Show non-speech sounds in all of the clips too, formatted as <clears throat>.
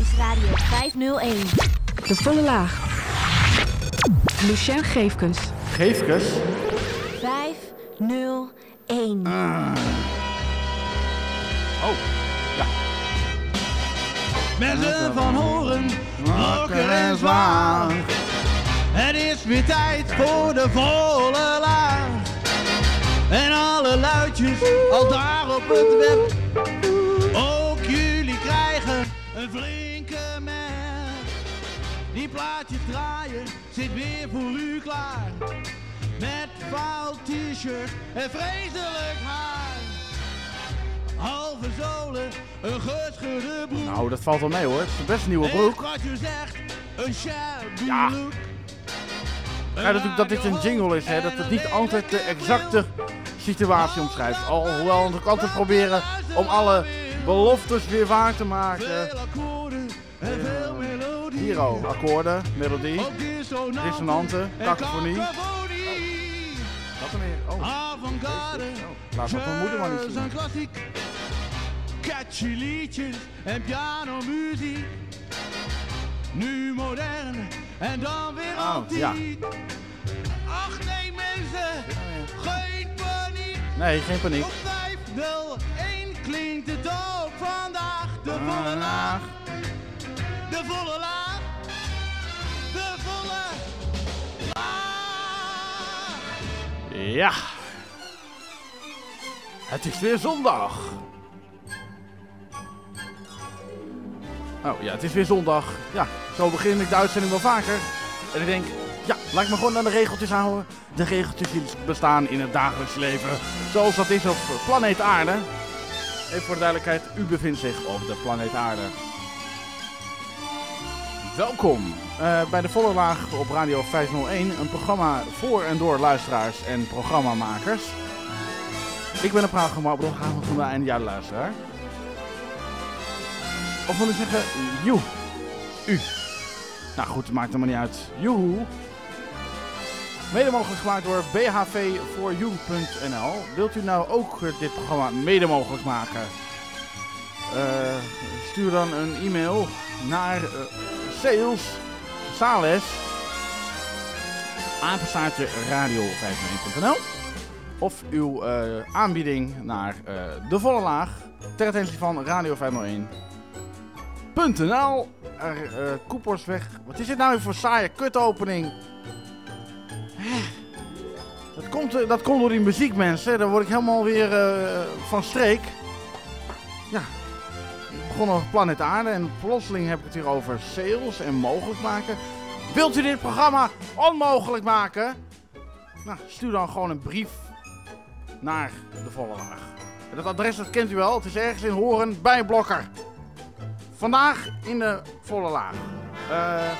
is Radio 501. De volle laag. Lucien Geefkens. Geefkes? 501. Oh, ja. Mensen van horen, wakker en zwaar. Het is weer tijd voor de volle laag. En alle luidjes al daar op het web. Een flinke merk. Die plaatjes draaien zit weer voor u klaar. Met fout t-shirt en vreselijk haar. Halve zolen, een gescheurde broek. Nou, dat valt wel mee hoor. Het is best een nieuwe broek. wat je zegt, een shabby Ja. look. Ja, natuurlijk dat dit een jingle is, hè. Dat het niet altijd de exacte situatie omschrijft. Alhoewel we natuurlijk altijd proberen om alle beloftes weer waar te maken. Veel akkoorden en veel melodie. Hier al, akkoorden, melodie, Ook dissonanten dissonanten, en cacophonie. Wat er meer? Oh, Avant-garde, Oh, laat dat mijn moeder maar niet zien. klassiek. Catchy liedjes en pianomuziek. Nu modern en dan weer Oh, antiek. ja. Ach nee mensen, geen paniek. Nee, geen paniek. Op 501 klinkt het ook vandaag. De volle laag, de volle laag, de volle laag. Ja. Het is weer zondag. Oh ja, het is weer zondag. Ja, zo begin ik de uitzending wel vaker. En ik denk, ja, laat ik me gewoon aan de regeltjes houden. De regeltjes die bestaan in het dagelijks leven. Zoals dat is op planeet Aarde. Even voor de duidelijkheid, u bevindt zich op de planeet Aarde. Welkom eh, bij de volle laag op Radio 501. Een programma voor en door luisteraars en programmamakers. Ik ben een programma-programma van de luisteraar. Of moet ik zeggen, joe. U. Nou goed, maakt helemaal niet uit. Joehoe. Mede mogelijk gemaakt door bhv4u.nl. Wilt u nou ook eh, dit programma mede mogelijk maken? Eh, stuur dan een e-mail naar eh, sales, sales, apenstaartje radio501.nl of uw aanbieding naar de volle laag ter attentie van Radio 501.nl. Er, eh, Koepersweg. Wat is dit nou weer voor saaie kutopening? Dat komt, eh, dat komt door die muziek, mensen. Daar word ik helemaal weer eh, van streek. Ja, ik begon op Planet Aarde en plotseling heb ik het hier over sales en mogelijk maken. Wilt u dit programma onmogelijk maken? Nou, stuur dan gewoon een brief naar de volle laag. Dat adres dat kent u wel. Het is ergens in Horen bij Blokker. Vandaag in de volle laag. Eh,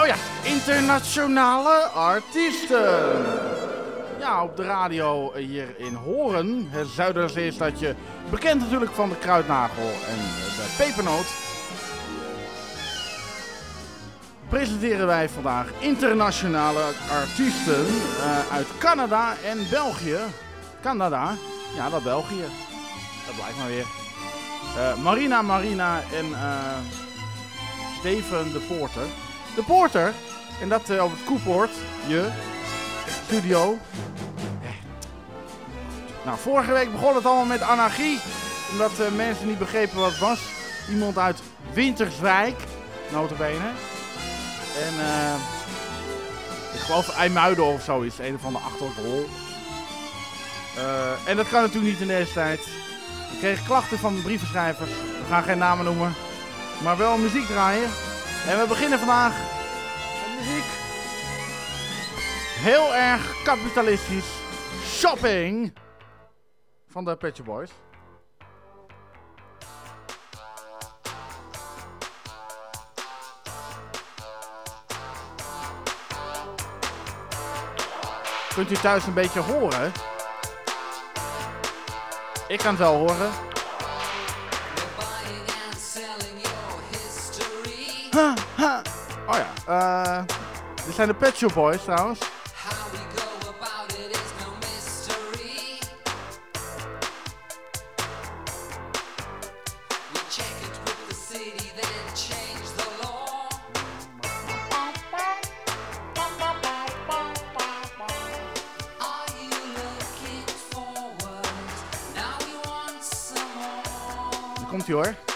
oh ja, internationale artiesten. Ja, op de radio hier in Horen, het Zuiderzeestadje. Bekend natuurlijk van de kruidnagel en de pepernoot. Presenteren wij vandaag internationale artiesten eh, uit Canada en België. Canada, ja, dat België. Dat blijkt maar weer. Eh, Marina Marina en eh, Steven de Poorter. De Poorter, en dat eh, op het Koepoort, je studio. Eh. Nou, vorige week begon het allemaal met anarchie. Omdat eh, mensen niet begrepen wat het was. Iemand uit Winterswijk, notabene. En eh ik geloof IJmuiden of zoiets. Een van de. Eh, en dat kan natuurlijk niet in deze tijd. We kregen klachten van brievenschrijvers. We gaan geen namen noemen. Maar wel muziek draaien. En we beginnen vandaag met muziek. Heel erg kapitalistisch. Shopping. Van de Pet Boys. Kunt u thuis een beetje horen? Ik kan het wel horen. Ha. Oh ja, eh, dit zijn de Pet Shop Boys trouwens. komt hoor.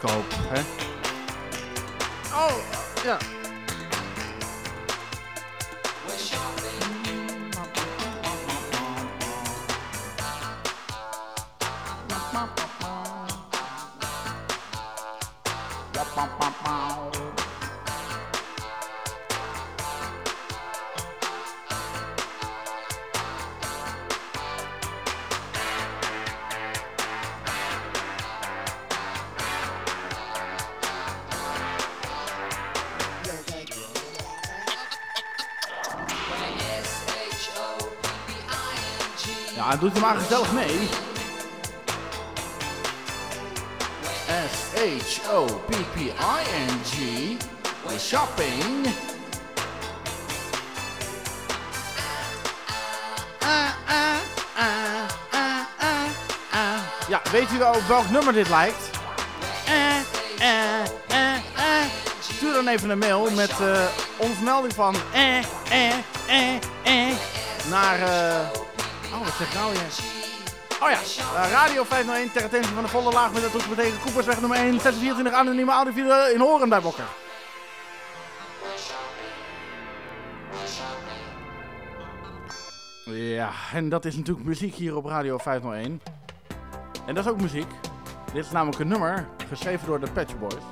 Alles maar gezellig mee. S-H-O-P-P-I-N-G. Shopping. Ja, weet u wel welk nummer dit lijkt? Stuur dan even een mail met uh, onvermelding van eh, eh, eh, eh, naar... Uh, Oh, zeg nou? Oh ja, uh, Radio 501 ter attentie van de volle laag met het tegen Koepersweg nummer 1, 26 anonieme audiofielen in Horen bij Bokker. Ja, en dat is natuurlijk muziek hier op Radio 501. En dat is ook muziek. Dit is namelijk een nummer geschreven door de Patch Boys.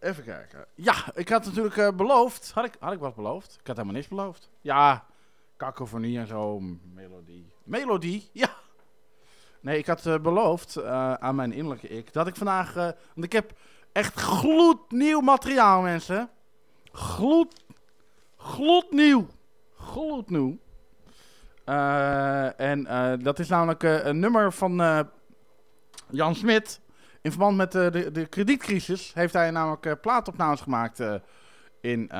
Even kijken. Ja, ik had natuurlijk uh, beloofd. Had ik, had ik wat beloofd? Ik had helemaal niks beloofd. Ja, kakofonie en zo, melodie. Melodie, ja. Nee, ik had uh, beloofd uh, aan mijn innerlijke ik dat ik vandaag, uh, want ik heb echt gloednieuw materiaal, mensen. Gloed, gloednieuw, gloednieuw. en dat is namelijk een nummer van Jan Smit. In verband met de, de kredietcrisis heeft hij namelijk plaatopnames gemaakt in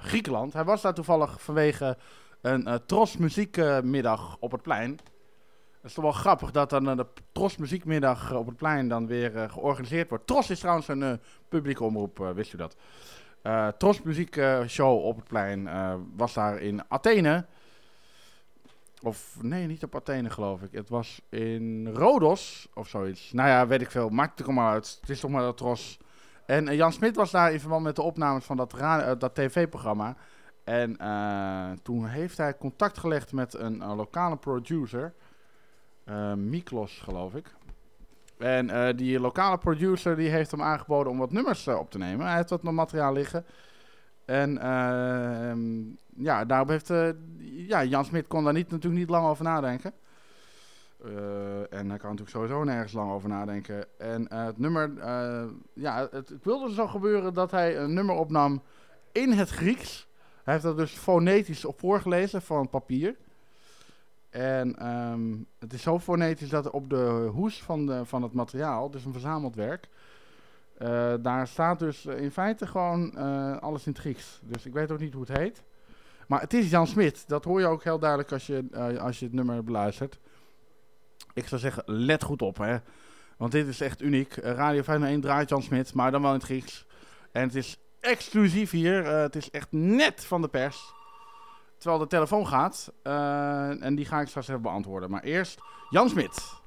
Griekenland. Hij was daar toevallig vanwege een uh, Tros muziekmiddag op het plein. Het is toch wel grappig dat dan uh, de Tros muziekmiddag op het plein dan weer georganiseerd wordt. Tros is trouwens een publieke omroep, wist u dat? Tros muziekshow op het plein was daar in Athene. Of nee, niet op Athene geloof ik. Het was in Rodos of zoiets. Nou ja, weet ik veel. Maakt het er maar uit. Het is toch maar dat Tros. En Jan Smit was daar in verband met de opnames van dat, dat tv-programma. En uh, toen heeft hij contact gelegd met een lokale producer. Uh, Miklos, geloof ik. En uh, die lokale producer die heeft hem aangeboden om wat nummers op te nemen. Hij heeft wat materiaal liggen. En ehm, ja, daarop heeft ja, Jan Smit kon daar niet, natuurlijk niet lang over nadenken. en hij kan natuurlijk sowieso nergens lang over nadenken. En het nummer, ja, het, het wilde zo gebeuren dat hij een nummer opnam in het Grieks. Hij heeft dat dus fonetisch op voorgelezen van papier. En um, het is zo fonetisch dat op de hoes van, de, van het materiaal, dus een verzameld werk, uh, daar staat dus in feite gewoon uh, alles in het Grieks. Dus ik weet ook niet hoe het heet. Maar het is Jan Smit. Dat hoor je ook heel duidelijk als je, uh, als je het nummer beluistert. Ik zou zeggen, let goed op, hè. Want dit is echt uniek. Radio 501 draait Jan Smit, maar dan wel in het Grieks. En het is exclusief hier. Uh, het is echt net van de pers. terwijl de telefoon gaat. Eh, en die ga ik straks even beantwoorden. Maar eerst Jan Smit.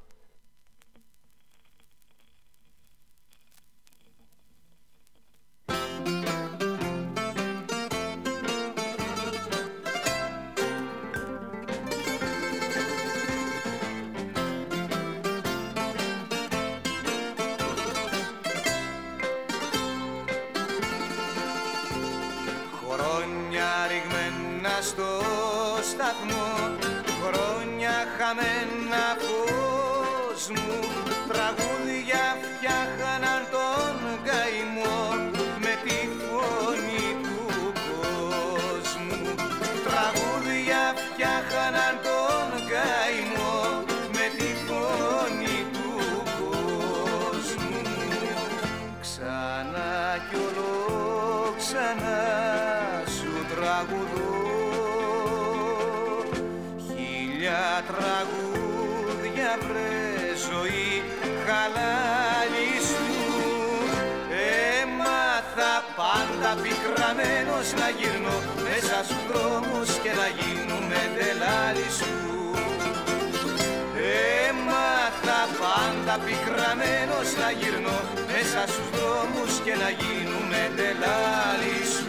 Τραγούδια βρε ζωή χαλάλι σου. Έμαθα πάντα πικραμένος να γυρνώ Μέσα στους δρόμους και να γίνουμε τελάλι σου. Έμαθα πάντα πικραμένος να γυρνώ Μέσα στους δρόμους και να γίνουμε τελάλι σου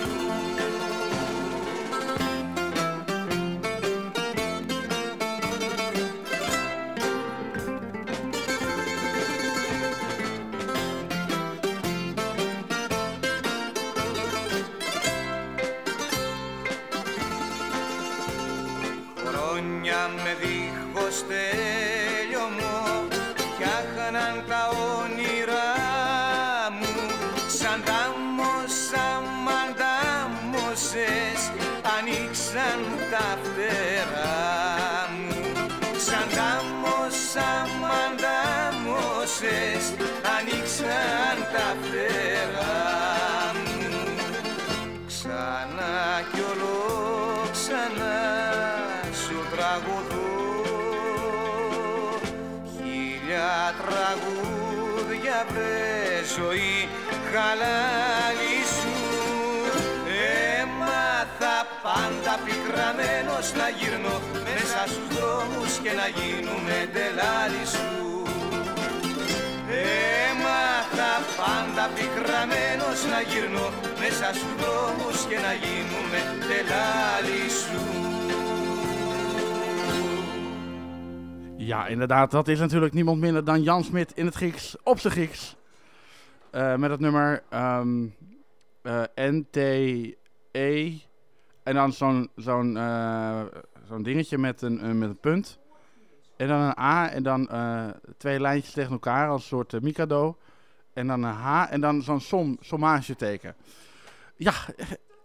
χαλάλι σου Έμαθα πάντα πικραμένος να γυρνώ Μέσα στους δρόμους και να γίνουμε τελάλι σου Έμαθα πάντα πικραμένος να γυρνώ Μέσα στους δρόμους και να γίνουμε τελάλι σου Ja, inderdaad. Dat is natuurlijk niemand minder dan Jan Smit in het Grieks, op zijn Grieks. Eh, met het nummer ehm eh, NTE. En dan zo'n zo'n eh, zo'n dingetje met een, met een punt. En dan een A en dan twee lijntjes tegen elkaar als soort Mikado. En dan een H en dan zo'n som, sommage teken. Ja,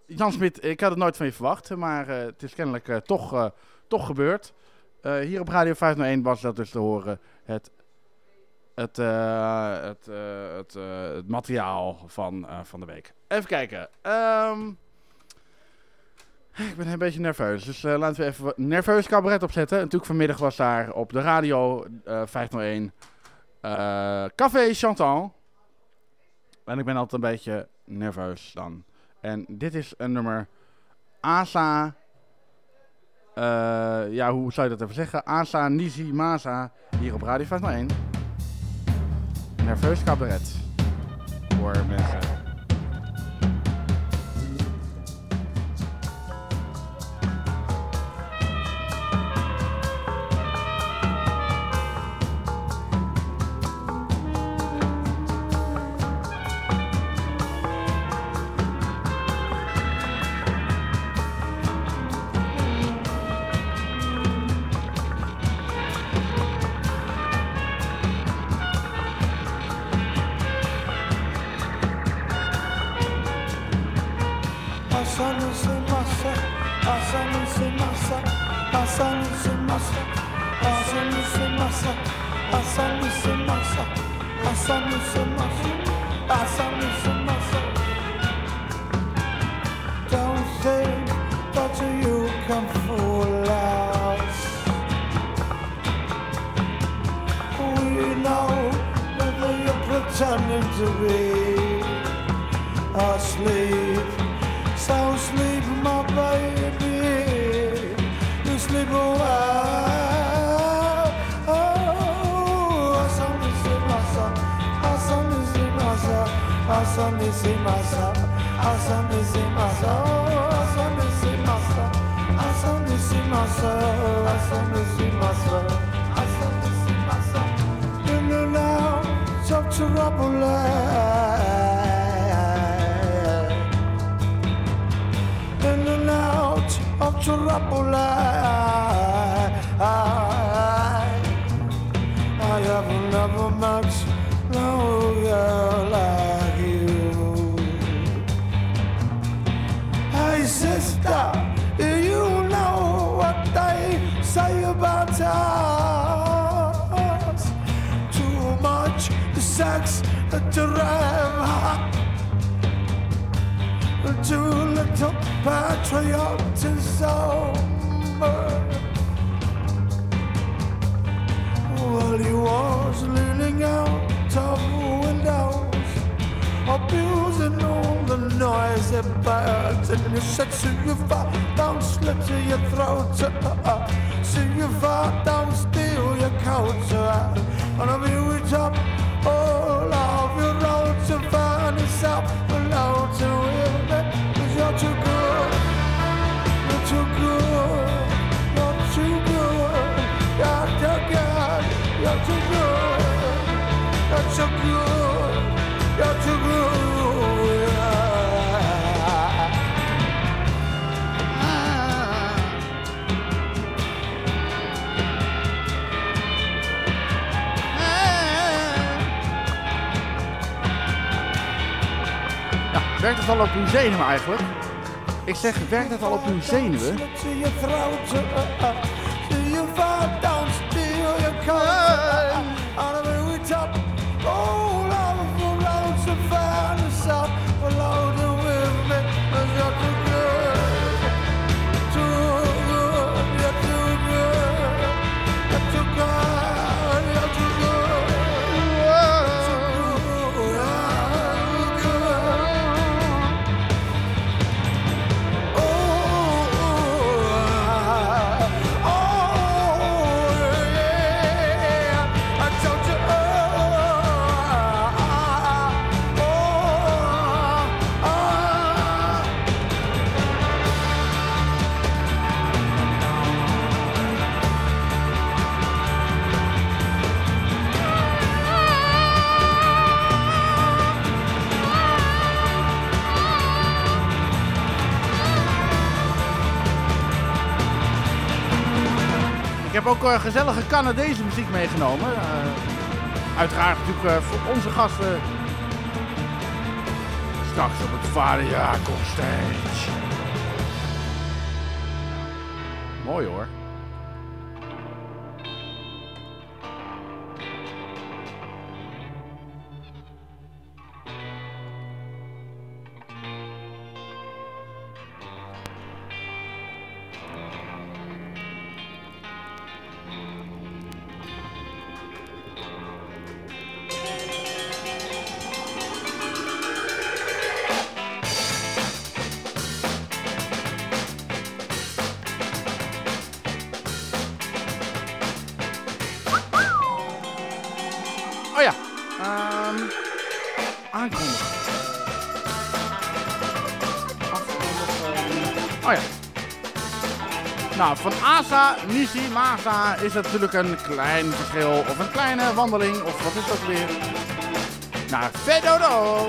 Jan Smit, ik had het nooit van je verwacht. Maar het is kennelijk toch, toch gebeurd. Hier op Radio 501 was dat dus te horen. Het, het, eh, het, eh, eh, het materiaal van, van de week. Even kijken. Ehm, ik ben een beetje nerveus. Dus laten we even nerveus cabaret opzetten. Natuurlijk vanmiddag was daar op de radio eh 501 eh, Café Chantal. En ik ben altijd een beetje nerveus dan. En dit is een nummer Asa. ja, hoe zou je dat even zeggen? Asa Nisi Masa hier op Radio 501. Nerveus cabaret. Voor mensen. Masa, asanu se masa, asanu se masa, asanu se masa, asanu se masa. Don't think that you can fool us. We know that you're pretending to be asleep. Go wild. Oh, asami se masa, asami se masa, asami se masa, asami se masa, oh, asami se masa, asami se masa, asami se masa, asami se masa. In and out of trouble. In and out of trouble. I, I have never girl like you. Hey sister, you know what they say about us? Too much sex too little patriotism. He was leaning out of windows, abusing all the noisy birds. And he said, See you fall down, slit to your throat. See you fall down, steal your coat. And I'll be with up all of your roads to find yourself alone to werkt het al op uw zenuwen eigenlijk? Ik zeg, werkt het al op uw zenuwen? Ook eh, gezellige Canadese muziek meegenomen. Eh, uiteraard natuurlijk eh, voor onze gasten. Straks op het Varia Stage. Mooi hoor. Nisi, Masa is natuurlijk een klein verschil of een kleine wandeling of wat is dat weer? Naar Vedodo.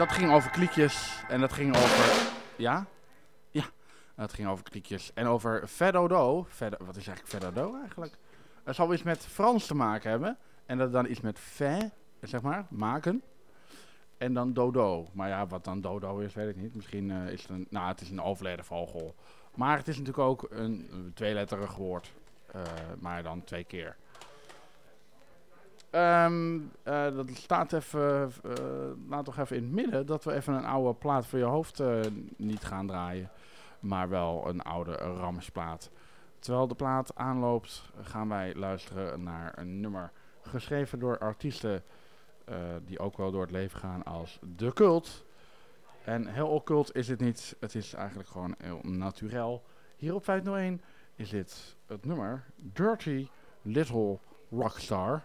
Dat ging over kliekjes en dat ging over... Ja? Ja, dat ging over kliekjes en over Fedodo. Fedo, wat is eigenlijk Fedodo eigenlijk? Het zal iets met Frans te maken hebben. En dat dan iets met fe, zeg maar, maken. En dan dodo. Maar ja, wat dan dodo is, weet ik niet. Misschien eh, is het een, nou, het is een overleden vogel. Maar het is natuurlijk ook een, een tweeletterig woord. eh, maar dan twee keer. Eh, dat staat even, eh, laat toch even in het midden dat we even een oude plaat voor je hoofd eh, niet gaan draaien. Maar wel een oude Ramsplaat. Terwijl de plaat aanloopt, gaan wij luisteren naar een nummer geschreven door artiesten die ook wel door het leven gaan als De Cult. En heel occult is het niet, het is eigenlijk gewoon heel naturel. Hier op 501 is dit het nummer Dirty Little Rockstar.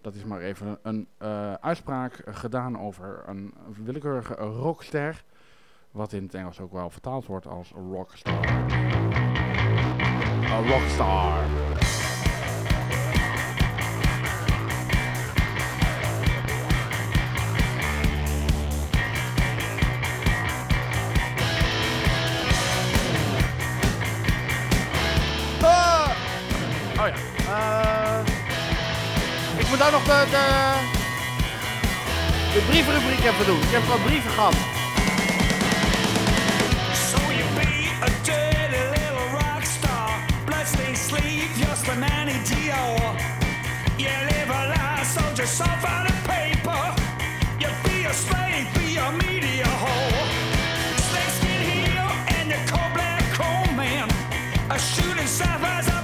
Dat is maar even een eh, uitspraak gedaan over een willekeurige rockster. Wat in het Engels ook wel vertaald wordt als rockstar. A rockstar. Ook nog de, de, de brievenrubriek even doen. Ik heb wat brieven gehad. So you be a little rock star, bloodstained sleeve, your Spanani Dior. You live paper. You slave, be a media heel and black man. Shooting sapphires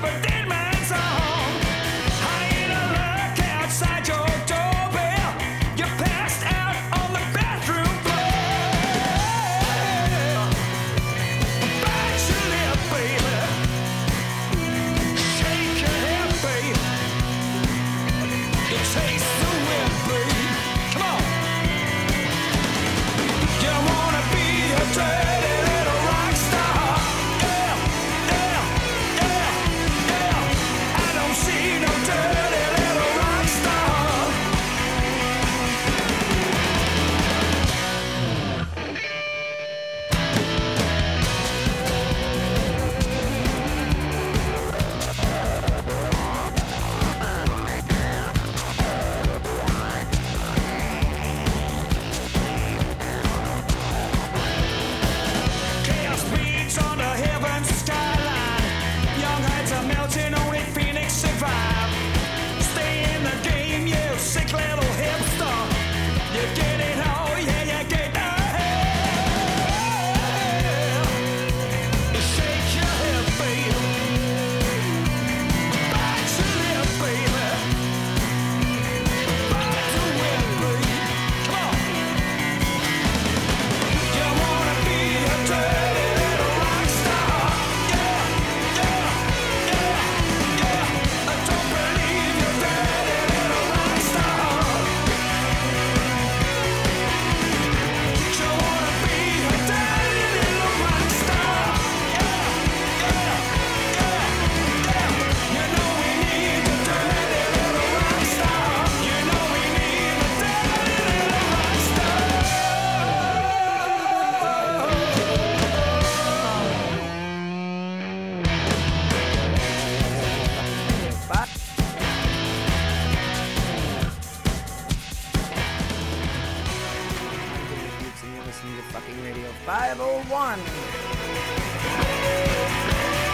fucking Radio 501.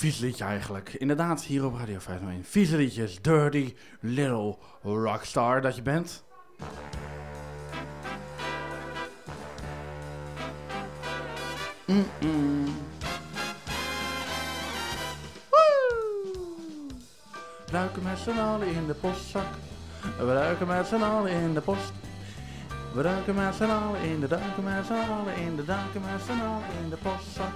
Vies liedje eigenlijk. Inderdaad, hier op Radio 501. Vieze liedjes. Dirty Little Rockstar dat je bent. Mm-mm. Woe! duiken met z'n allen in de postzak. We duiken met z'n allen in de post. We duiken met z'n allen in de duiken met z'n allen in de duiken met z'n allen in de postzak.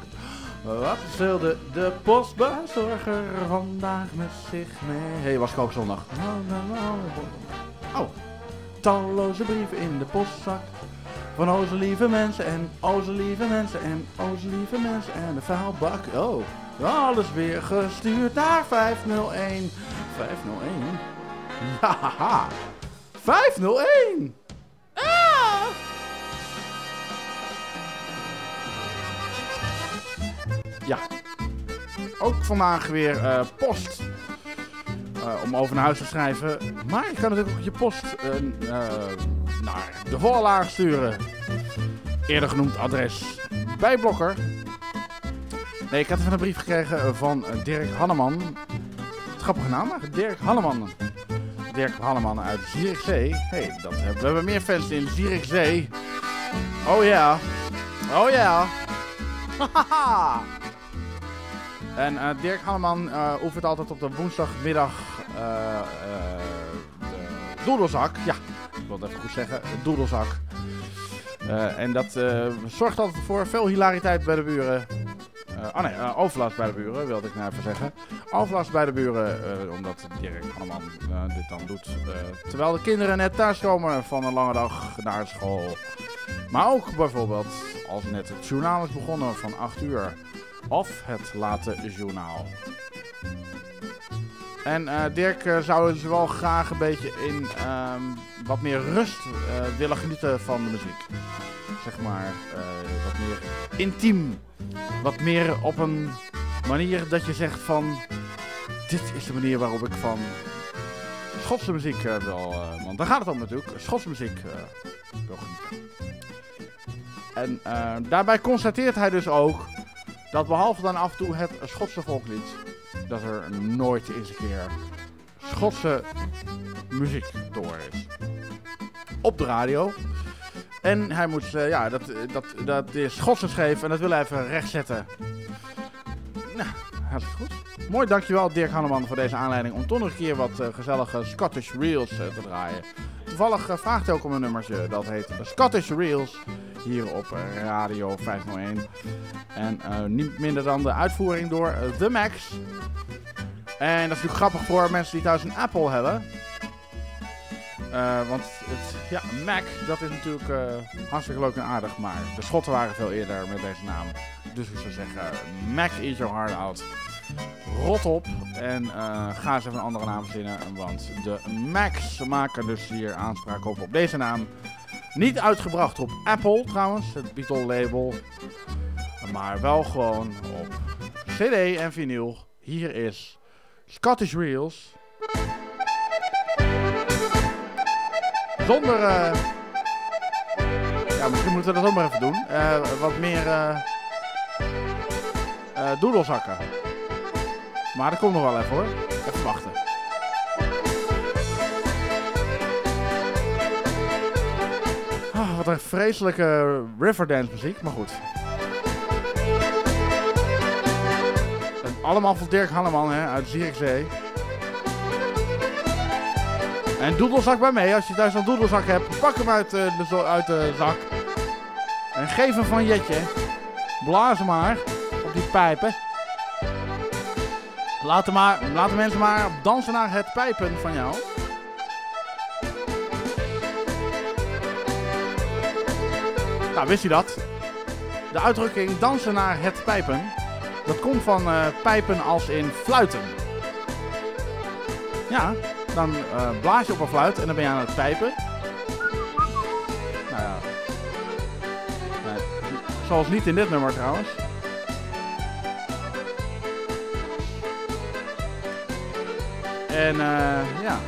Wat wilde de postbezorger vandaag met zich mee? Hey, was ik ook zondag? Oh, talloze brieven in de postzak. Van onze lieve mensen en onze lieve mensen en onze lieve mensen en de vuilbak. Oh, alles weer gestuurd naar 501. 501? Ja, 501! Ah! Ja, ook vandaag weer eh, post. eh, om over naar huis te schrijven. Maar je kan natuurlijk ook je post eh, naar de voorlaag sturen. Eerder genoemd adres bij Blokker. Nee, ik had even een brief gekregen van Dirk Hanneman. Grappige naam, Dirk Hanneman. Dirk Hanneman uit Zierikzee. hey, dat hebben we hebben meer fans in Zierikzee. Oh ja. Oh ja. <laughs> Hahaha. En eh, Dirk Hanneman eh, oefent altijd op de woensdagmiddag eh, de doedelzak. Ja, ik wil het even goed zeggen. De doedelzak. En dat zorgt altijd voor veel hilariteit bij de buren. Eh, oh nee, overlast bij de buren, wilde ik nou even zeggen. Overlast bij de buren, omdat Dirk Hanneman dit dan doet. terwijl de kinderen net thuiskomen van een lange dag naar school. Maar ook bijvoorbeeld als net het journaal is begonnen van 8 uur. Of het late journaal. En eh, Dirk eh, zou dus wel graag een beetje in ehm, wat meer rust eh, willen genieten van de muziek. Zeg maar wat meer intiem. Wat meer op een manier dat je zegt van... Dit is de manier waarop ik van Schotse muziek wil... want daar gaat het om natuurlijk. Schotse muziek wil genieten. En daarbij constateert hij dus ook dat behalve dan af en toe het Schotse volkslied, dat er nooit eens een keer Schotse muziek horen is. Op de radio. En hij moet, eh, ja, dat, dat, dat is Schots geschreven en dat wil hij even rechtzetten. Nou, hartstikke goed. Mooi, dankjewel Dirk Hanneman voor deze aanleiding om toch nog een keer wat eh, gezellige Scottish Reels eh, te draaien. Toevallig eh, vraagt hij ook om een nummertje, dat heet Scottish Reels, hier op Radio 501. En niet minder dan de uitvoering door The Max. En dat is natuurlijk grappig voor mensen die thuis een Apple hebben. Want het, ja, Mac, dat is natuurlijk hartstikke leuk en aardig. Maar de Schotten waren veel eerder met deze naam. Dus ik zou zeggen, Mac eat your heart out. Rot op en eh, ga eens even een andere naam verzinnen. Want de Macs maken dus hier aanspraak op op deze naam. Niet uitgebracht op Apple trouwens, het Beatle label. Maar wel gewoon op CD en vinyl. Hier is Scottish Reels. Zonder. eh, ja, misschien moeten we dat ook maar even doen. Eh, wat meer. Eh, doedelzakken. Maar dat komt nog wel even hoor. Even wachten. Ah, wat een vreselijke Riverdance muziek, maar goed. Allemaal van Dirk Hanneman hè, uit Zierikzee. En doedelzak bij mee. Als je thuis een doedelzak hebt, pak hem uit, eh, de, uit de zak. En geef hem van Jetje. Blaas maar die pijpen. Laat, maar, laat mensen maar dansen naar het pijpen van jou. Nou, wist u dat? De uitdrukking dansen naar het pijpen, dat komt van eh, pijpen als in fluiten. Ja, dan eh, blaas je op een fluit en dan ben je aan het pijpen. Nou ja. Zoals niet in dit nummer trouwens. En eh, ja.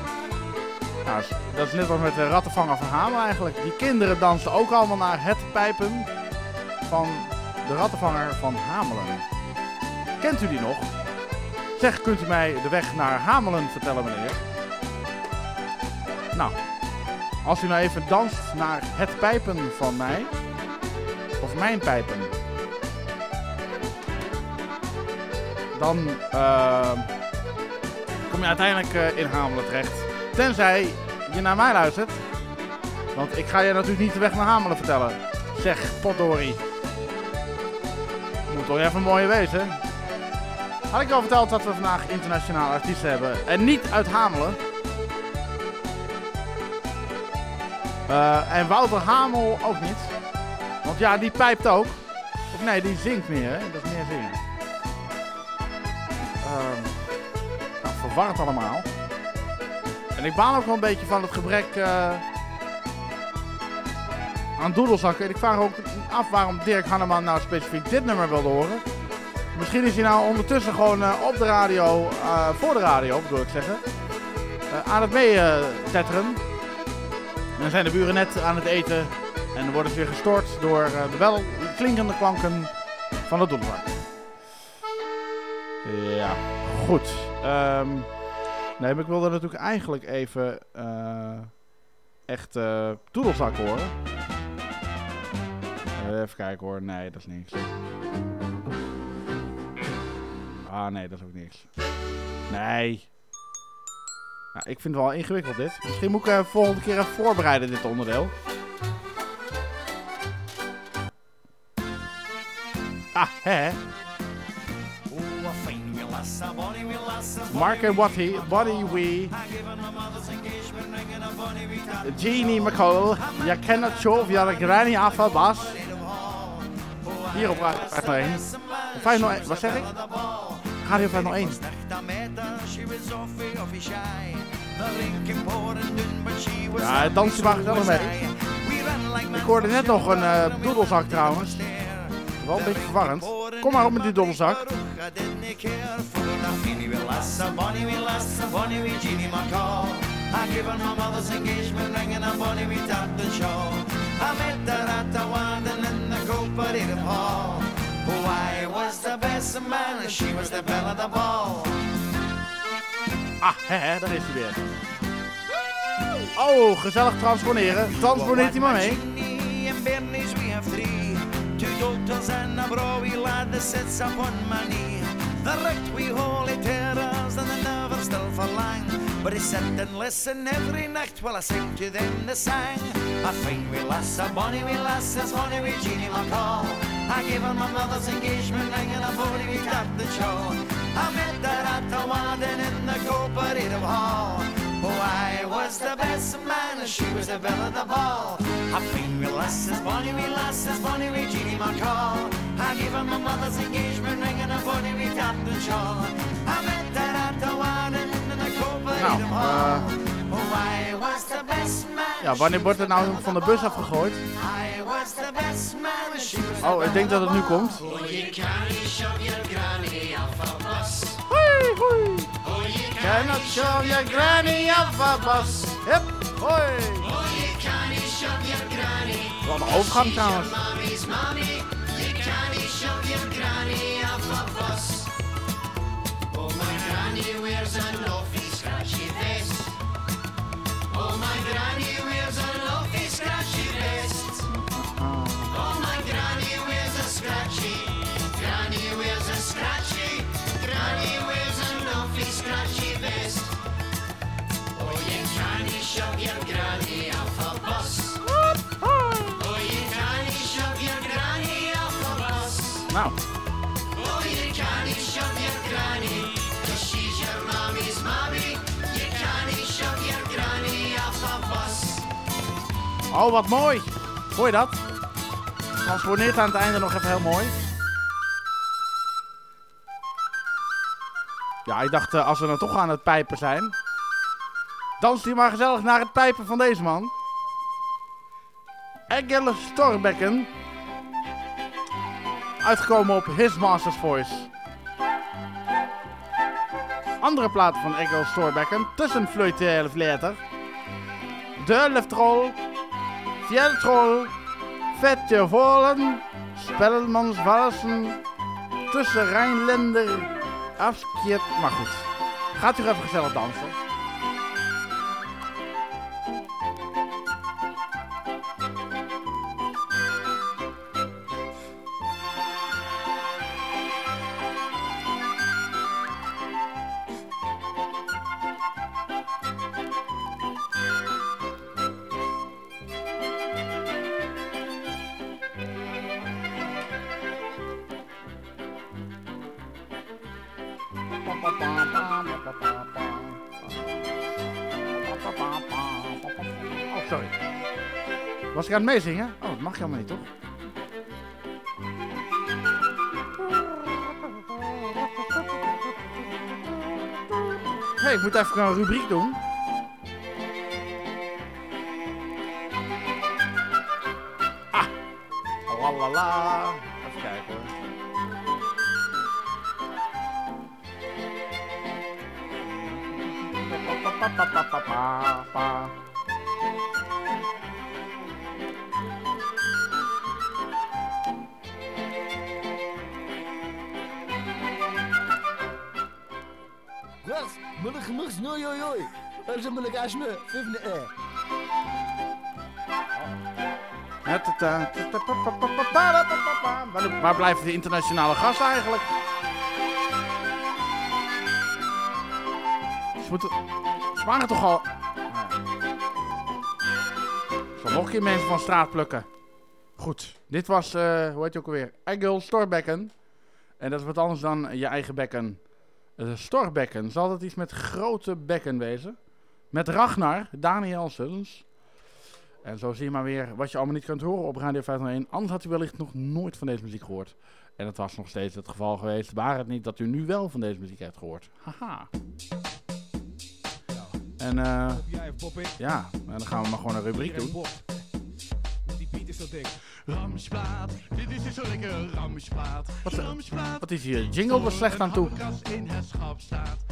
Nou, dat is net als met de rattenvanger van Hamel eigenlijk. Die kinderen dansen ook allemaal naar het pijpen van de rattenvanger van Hamelen. Kent u die nog? Zeg, kunt u mij de weg naar Hamelen vertellen, meneer? Nou, als u nou even danst naar het pijpen van mij, of mijn pijpen, dan eh, kom je uiteindelijk eh, in Hamelen terecht. Tenzij je naar mij luistert. Want ik ga je natuurlijk niet de weg naar Hamelen vertellen. Zeg, potdorie. Moet toch even mooie wezen. Had ik al verteld dat we vandaag internationale artiesten hebben. En niet uit Hamelen. Eh, en Wouter Hamel ook niet. Want ja, die pijpt ook. Of nee, die zingt meer, hè? Dat is meer zingen. Ehm verwarrend allemaal. En ik baal ook wel een beetje van het gebrek eh, aan doedelzakken. En ik vraag ook af waarom Dirk Hanneman nou specifiek dit nummer wilde horen. Misschien is hij nou ondertussen gewoon eh, op de radio, eh, voor de radio bedoel ik zeggen, aan het meetetteren. En dan zijn de buren net aan het eten en dan wordt het weer gestoord door de wel klinkende klanken van het doelzak. Ja, goed. Ehm, nee, maar ik wilde natuurlijk eigenlijk even eh, echt eh doedelzak horen. Eh, even kijken hoor. Nee, dat is niks. Ah, nee, dat is ook niks. Nee. Nou, ik vind het wel ingewikkeld dit. Misschien moet ik eh, volgende keer even voorbereiden dit onderdeel. Ah, hè? Mark and Watty, Body We, Jeannie McCall, je kent het show je had een granny afval, Bas. Hier op Radio 501. 501, wat zeg ik? Radio 501. Ja, het dansje mag er wel mee. Ik hoorde net nog een eh doedelzak trouwens. Wel een beetje verwarrend. Kom maar op met die doedelzak. I given my mother's engagement ring and a bonny we tapped the show. I met her at the Warden in the cooperative hall. Oh, I was the best man and she was the belle of the ball. Ah, hè, daar is hij weer. Oh, gezellig transponeren. Transponeert hij maar mee. Ginny and Bernice, we have three. Two daughters and a browy lad that sits upon my knee. The wrecked we holy terrors and the never still for long. But he sit and listen every night while I sing to them the song. A fine we lass, a bonny wee lass, says honey wee Jeannie McCall. I gave her my mother's engagement ring and a bonny wee got the show. I met her at the Warden in the cooperative hall. Oh, I was the best man and she was the belle of the ball. A fine wee lass, says bonny wee lass, says bonny wee Jeannie McCall. I gave her my mother's engagement ring and a bonny wee got the show. I met her at the Warden in the Nou, hall. eh, Oh, I was the best man. ja, wanneer wordt het nou van de bus afgegooid? Oh, ik denk dat het nu komt. Hoi, hoi. Cannot show your granny off a bus. Hup, hoi. Wat een overgang trouwens. Granny shall your Granny off a bus? Oh, my Granny wears an awfully scratchy vest. Oh, my Granny wears an awfully scratchy vest. Oh, my Granny wears a scratchy. Granny wears a scratchy. Granny wears an awfully scratchy vest. Oh, yeah, Granny shall your Granny Nou, oh wat mooi. Hoor je dat? Transponeert aan het einde nog even heel mooi. Ja, ik dacht, eh, als we dan toch aan het pijpen zijn. Dans die maar gezellig naar het pijpen van deze man. Egil Storbekken. Uitgekomen op His Master's Voice. Andere platen van Egil Storbekken. Tussen Fluiteel en Vleter. De Leftrol. Fjelltroll. Vetje Volen. Spellemans Walsen. Tussen Rijnlender. Afskeert. Maar goed. Gaat u even gezellig dansen. Was ik aan het meezingen? Oh, dat mag je allemaal niet, toch? Hé, hey, ik moet even een rubriek doen. Blijven de internationale gasten eigenlijk? Ze moeten... Ze waren toch al... Ik nog een keer mensen van straat plukken. Goed, dit was, eh, hoe heet je ook alweer? Eggle Storbekken. En dat is wat anders dan je eigen bekken. Uh, storbekken, zal dat iets met grote bekken wezen? Met Ragnar Danielsens. En zo zie je maar weer wat je allemaal niet kunt horen op Radio 501. Anders had u wellicht nog nooit van deze muziek gehoord. En dat was nog steeds het geval geweest. Waar het niet dat u nu wel van deze muziek hebt gehoord. Haha. En eh, in? ja, en dan gaan we maar gewoon een rubriek doen. Die beat is zo dik. Ramsplaat, dit is zo lekker Ramsplaat. Wat, eh. Wat is hier? Jingle was slecht aan toe. Als in het schap staat.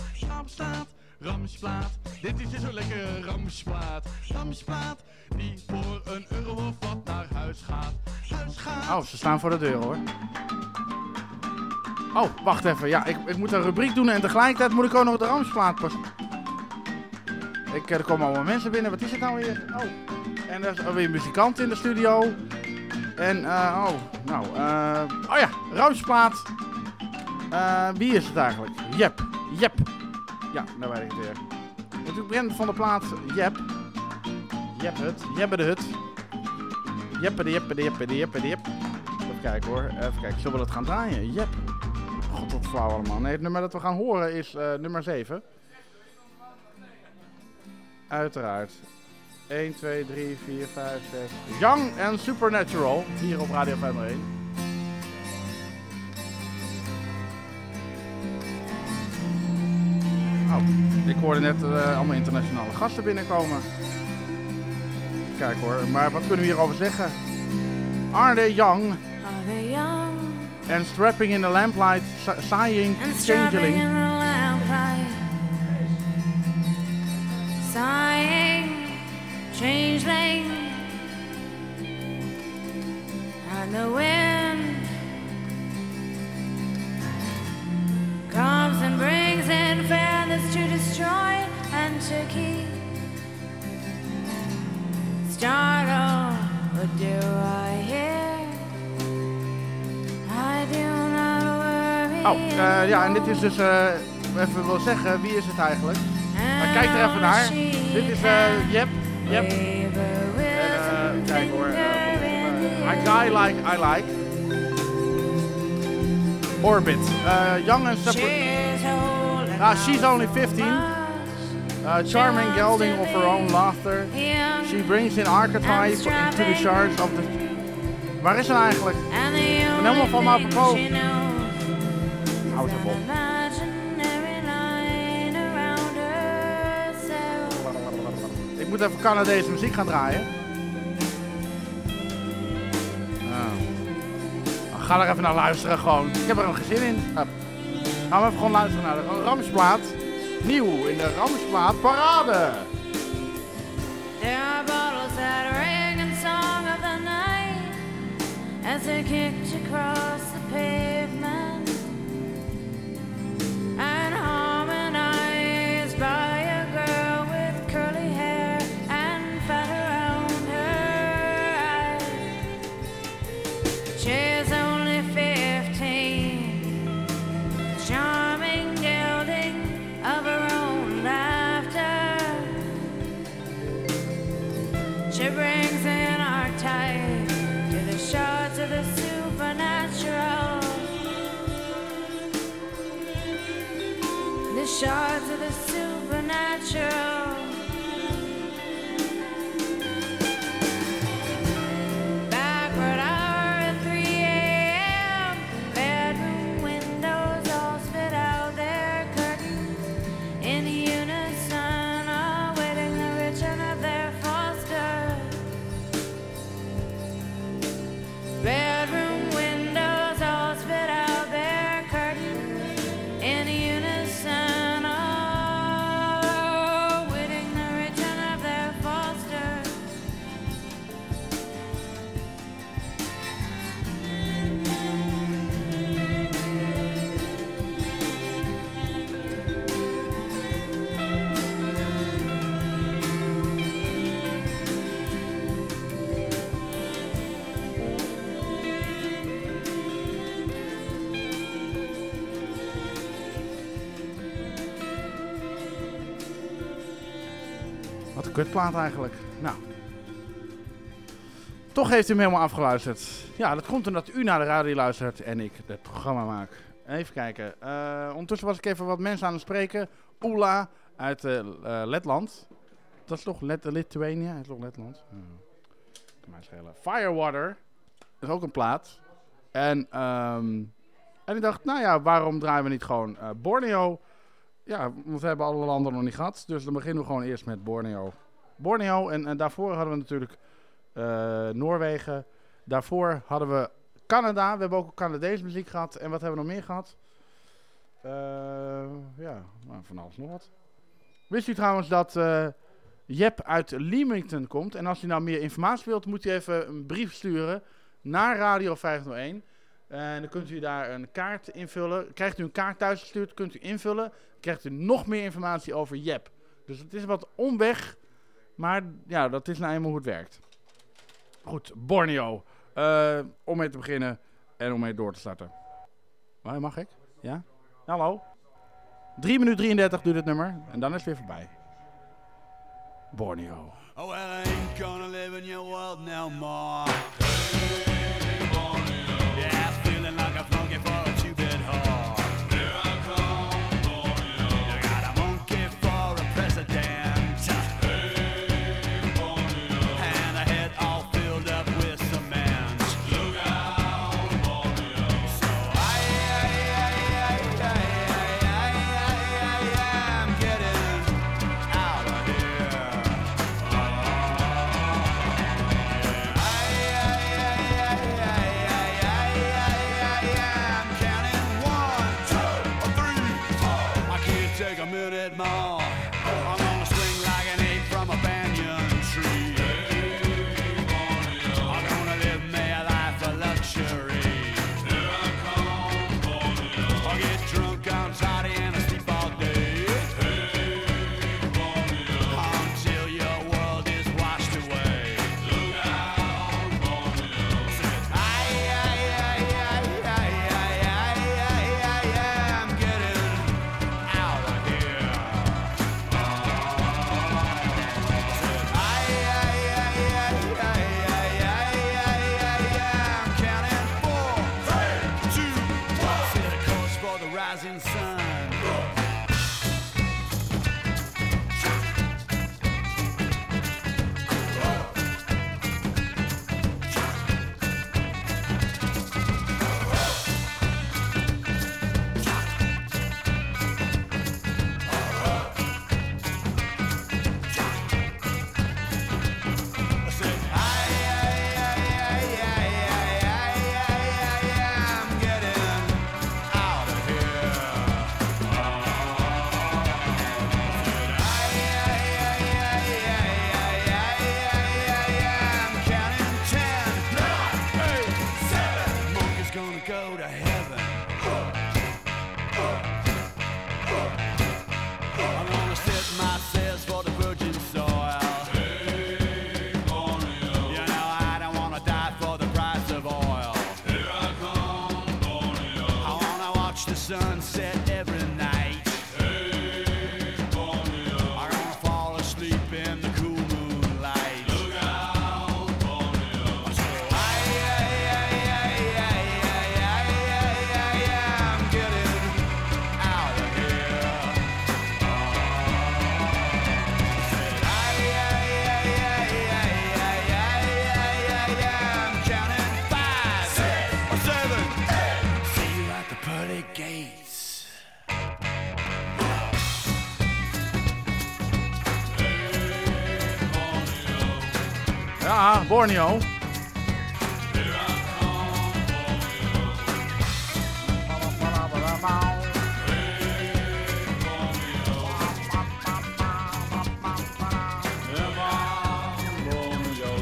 Ramsplaat, dit is zo lekker Ramsplaat. Ramsplaat, die voor een euro of wat naar huis gaat. Huis gaat. Oh, ze staan voor de deur hoor. Oh, wacht even. Ja, ik, ik moet een rubriek doen en tegelijkertijd moet ik ook nog de Ramsplaat pas. Ik, eh, er komen allemaal mensen binnen. Wat is het nou weer? Oh. En er is alweer een muzikant in de studio. En, eh, oh, nou, eh, oh ja, Ramsplaat. Wie is het eigenlijk? Jep. Jep. Ja, nou weet ik het weer. Natuurlijk bekend van de plaat Jep. Jep het. Jebbe de hut. Jeppe de jeppe de jeppe jeppe de. Even kijken hoor. Even kijken. Zullen we dat gaan draaien? Jep. God, wat flauw allemaal. Nee, het nummer dat we gaan horen is eh, nummer 7. Uiteraard. 1, 2, 3, 4, 5, 6. Young and Supernatural. Hier op Radio 501. Oh, ik hoorde net eh, allemaal internationale gasten binnenkomen. Kijk hoor, maar wat kunnen we hierover zeggen? Are they young Are they young and strapping in the lamplight, si- sighing, strapping in changeling? the lamplight? Sighing, changeling, and the wind comes and brings in feathers to destroy and to keep. Startle, what do I hear? I do not worry. Oh, ja, en dit is dus, eh, even wil zeggen, wie is het eigenlijk? Maar kijk er even naar. Dit is eh Jep. Jep. En kijk hoor. a guy like I like. Orbit. Eh, young and separate. Ah, she's only 15. Uh, charming, gelding of her own laughter. She brings in archetype into the shards of the... Waar is ze nou eigenlijk? Ik ben helemaal van me apropos. Hou ze op. Ik moet even Canadese muziek gaan draaien. Ah. Ga er even naar luisteren gewoon. Ik heb er een gezin in. Hup. Gaan we even gewoon luisteren naar de Ramsplaat. Nieuw in de Ramsplaat Parade. There are bottles that ring in song of the night as they kicked across the pavement shards of the supernatural. Kutplaat eigenlijk. Nou. Toch heeft u hem helemaal afgeluisterd. Ja, dat komt omdat u naar de radio luistert en ik het programma maak. Even kijken. Eh, ondertussen was ik even wat mensen aan het spreken. Oela uit eh, eh, Letland. Dat is toch Let Lithuania? Dat is toch Letland? Kan mij schelen. Firewater. Dat is ook een plaat. En, ehm, en ik dacht, nou ja, waarom draaien we niet gewoon Borneo? Ja, want we hebben alle landen nog niet gehad. Dus dan beginnen we gewoon eerst met Borneo. Borneo en, en daarvoor hadden we natuurlijk eh, Noorwegen. Daarvoor hadden we Canada. We hebben ook Canadese muziek gehad. En wat hebben we nog meer gehad? Eh, ja, nou, van alles nog wat. Wist u trouwens dat eh, Jep uit Leamington komt? En als u nou meer informatie wilt, moet u even een brief sturen naar Radio 501. En dan kunt u daar een kaart invullen. Krijgt u een kaart thuis gestuurd, kunt u invullen. Krijgt u nog meer informatie over Jep. Dus het is wat omweg, maar ja, dat is nou eenmaal hoe het werkt. Goed, Borneo. Eh, om mee te beginnen en om mee door te starten. Maar mag ik? Ja? Hallo? 3 minuten 33 duurt het nummer en dan is het weer voorbij. Borneo. Oh, well, I ain't gonna live in your world no more.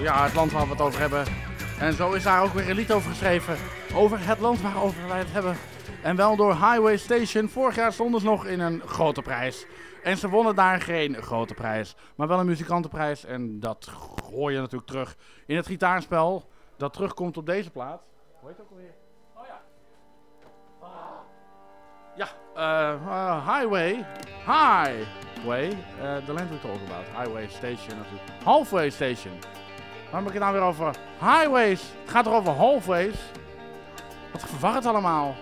Ja, het land waar we het over hebben. En zo is daar ook weer een lied over geschreven. Over het land waarover wij het hebben. En wel door Highway Station. Vorig jaar stonden ze nog in een grote prijs. En ze wonnen daar geen grote prijs. Maar wel een muzikantenprijs. En dat hoor je natuurlijk terug in het gitaarspel. Dat terugkomt op deze plaat. Hoe heet het ook alweer? Oh ja. Ah. Ja, eh, eh, Highway. High. Halfway. eh the Land We Talk About. Highway Station natuurlijk. Halfway Station. Waarom heb ik het nou weer over highways? Het gaat er over halfways. Wat verwarrt allemaal.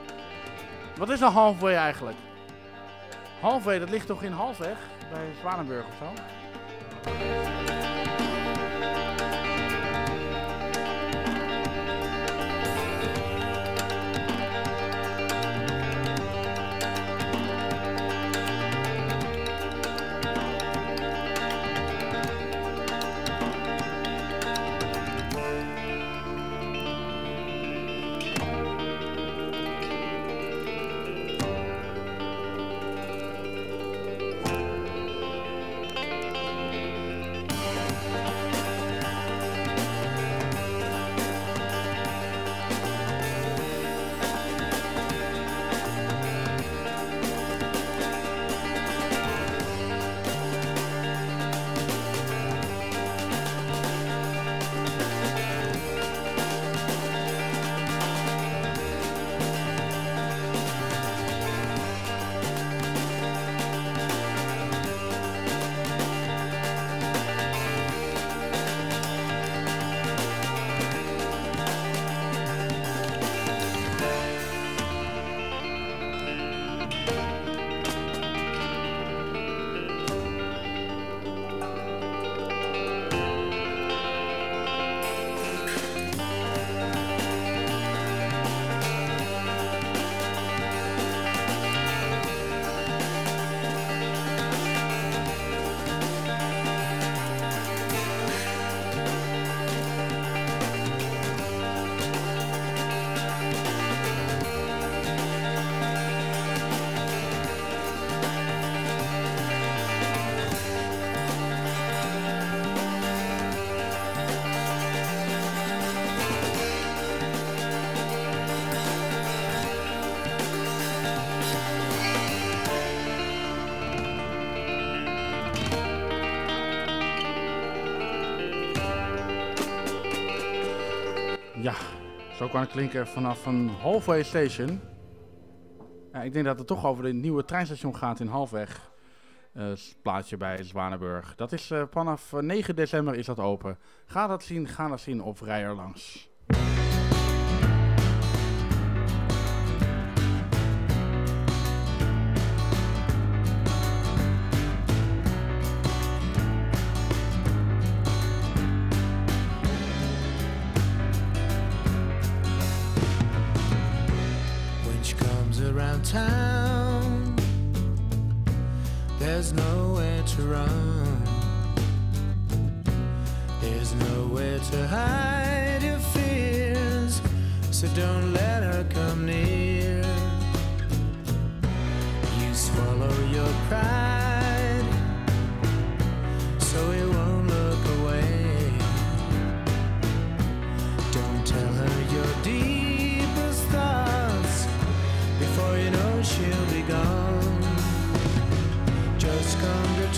Wat is een halfway eigenlijk? Halfway, dat ligt toch in halfweg? Bij Zwanenburg of zo? Kan klinken vanaf een halfway station. Ja, ik denk dat het toch over het nieuwe treinstation gaat in Halfweg. Eh, het plaatje bij Zwanenburg. Dat is eh, vanaf eh, 9 december is dat open. Ga dat zien, ga dat zien op Rij er langs.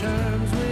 Terms with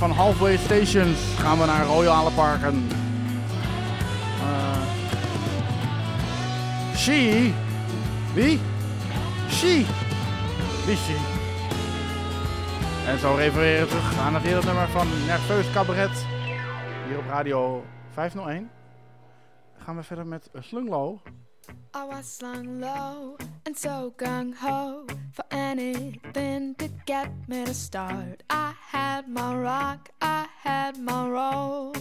van Halfway Stations gaan we naar Royale Parken. Uh. Eh, Wie? She. Wie she? En zo refereren we terug aan het hele nummer van Nerveus Cabaret. Hier op radio 501. Gaan we verder met Slung Low. I was slung low and so gung ho for anything to get me to start. I had my rock, I had my roll,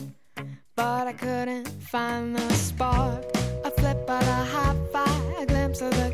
but I couldn't find the spark. A flip, but a high five, a glimpse of the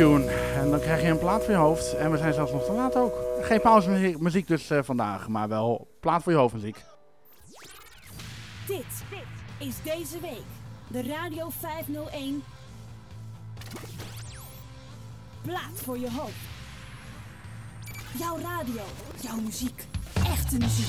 En dan krijg je een plaat voor je hoofd. En we zijn zelfs nog te laat ook. Geen pauze muziek dus eh, vandaag, maar wel plaat voor je hoofdmuziek. Dit is deze week de Radio 501 Plaat voor je hoofd. Jouw radio, jouw muziek, echte muziek.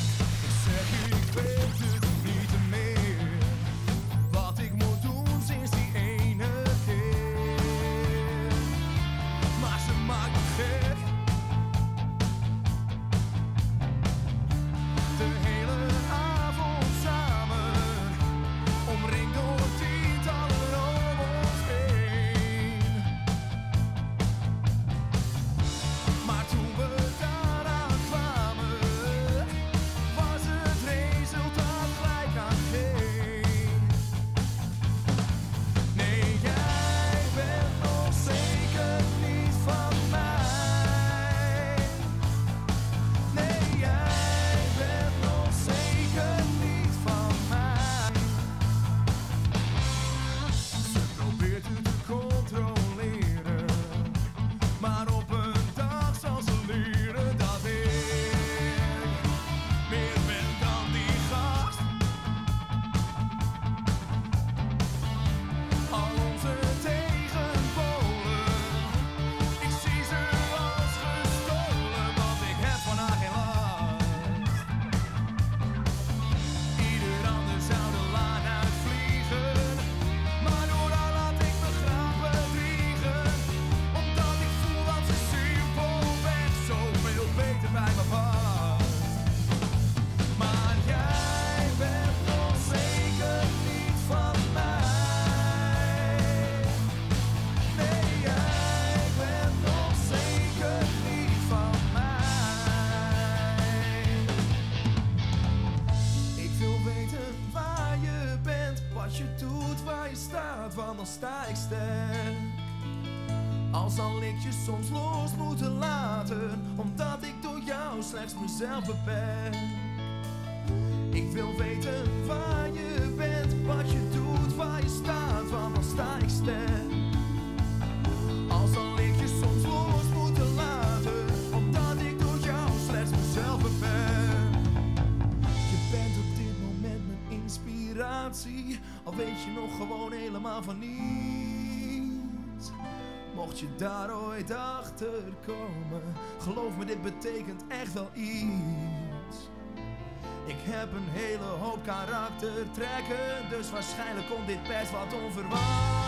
Je staat, want dan sta ik sterk. Als al ik je soms los moeten laten, omdat ik door jou slechts mezelf beperk. Ik wil weten waar je bent, wat je doet, waar je staat, want dan sta ik sterk. Weet je nog gewoon helemaal van niets. Mocht je daar ooit achter komen, geloof me, dit betekent echt wel iets. Ik heb een hele hoop karaktertrekken, dus waarschijnlijk komt dit best wat onverwacht.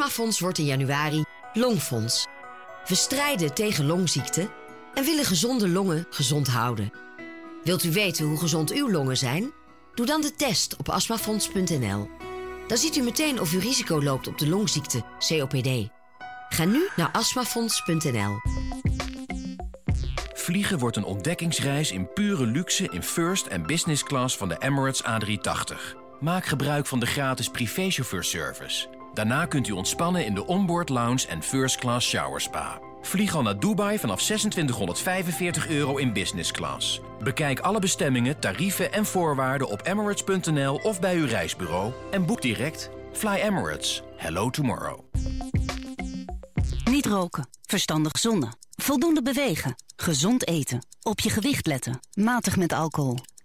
Astmafonds wordt in januari Longfonds. We strijden tegen longziekten en willen gezonde longen gezond houden. Wilt u weten hoe gezond uw longen zijn? Doe dan de test op astmafonds.nl. Dan ziet u meteen of u risico loopt op de longziekte COPD. Ga nu naar astmafonds.nl. Vliegen wordt een ontdekkingsreis in pure luxe in first en business class van de Emirates A380. Maak gebruik van de gratis privéchauffeurservice. Daarna kunt u ontspannen in de onboard lounge en first class shower spa. Vlieg al naar Dubai vanaf 2645 euro in business class. Bekijk alle bestemmingen, tarieven en voorwaarden op emirates.nl of bij uw reisbureau en boek direct. Fly Emirates. Hello tomorrow. Niet roken, verstandig zonnen, voldoende bewegen, gezond eten, op je gewicht letten, matig met alcohol.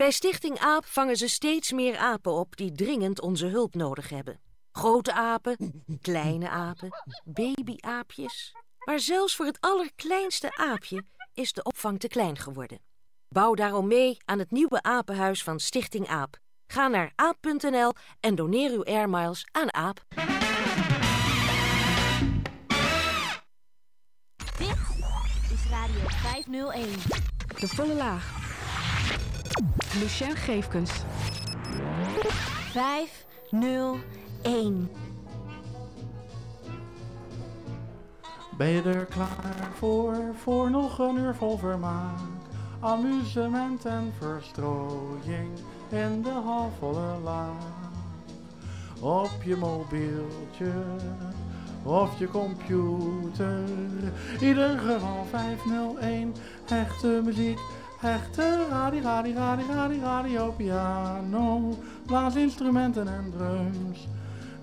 Bij Stichting AAP vangen ze steeds meer apen op die dringend onze hulp nodig hebben. Grote apen, kleine apen, babyaapjes. Maar zelfs voor het allerkleinste aapje is de opvang te klein geworden. Bouw daarom mee aan het nieuwe apenhuis van Stichting AAP. Ga naar aap.nl en doneer uw airmiles aan AAP. Dit is Radio 501. De volle laag. Lucien Geefkens. 501. Ben je er klaar voor, voor nog een uur vol vermaak? Amusement en verstrooiing in de halfvolle laag. Op je mobieltje of je computer. Ieder geval 501, echte muziek. Echte radio, radio, radio, radio, radio, piano, blaasinstrumenten en drums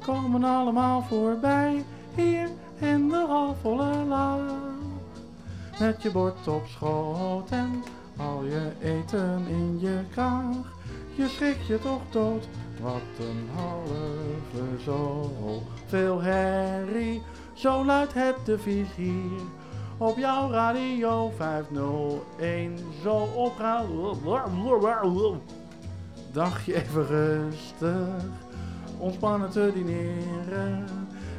komen allemaal voorbij hier in de halfvolle laag. Met je bord op schoot en al je eten in je kraag. Je schrik je toch dood, wat een halve zo veel herrie. Zo luidt het devies hier op jouw radio 501. Zo opgaan. Dagje even rustig, ontspannen te dineren.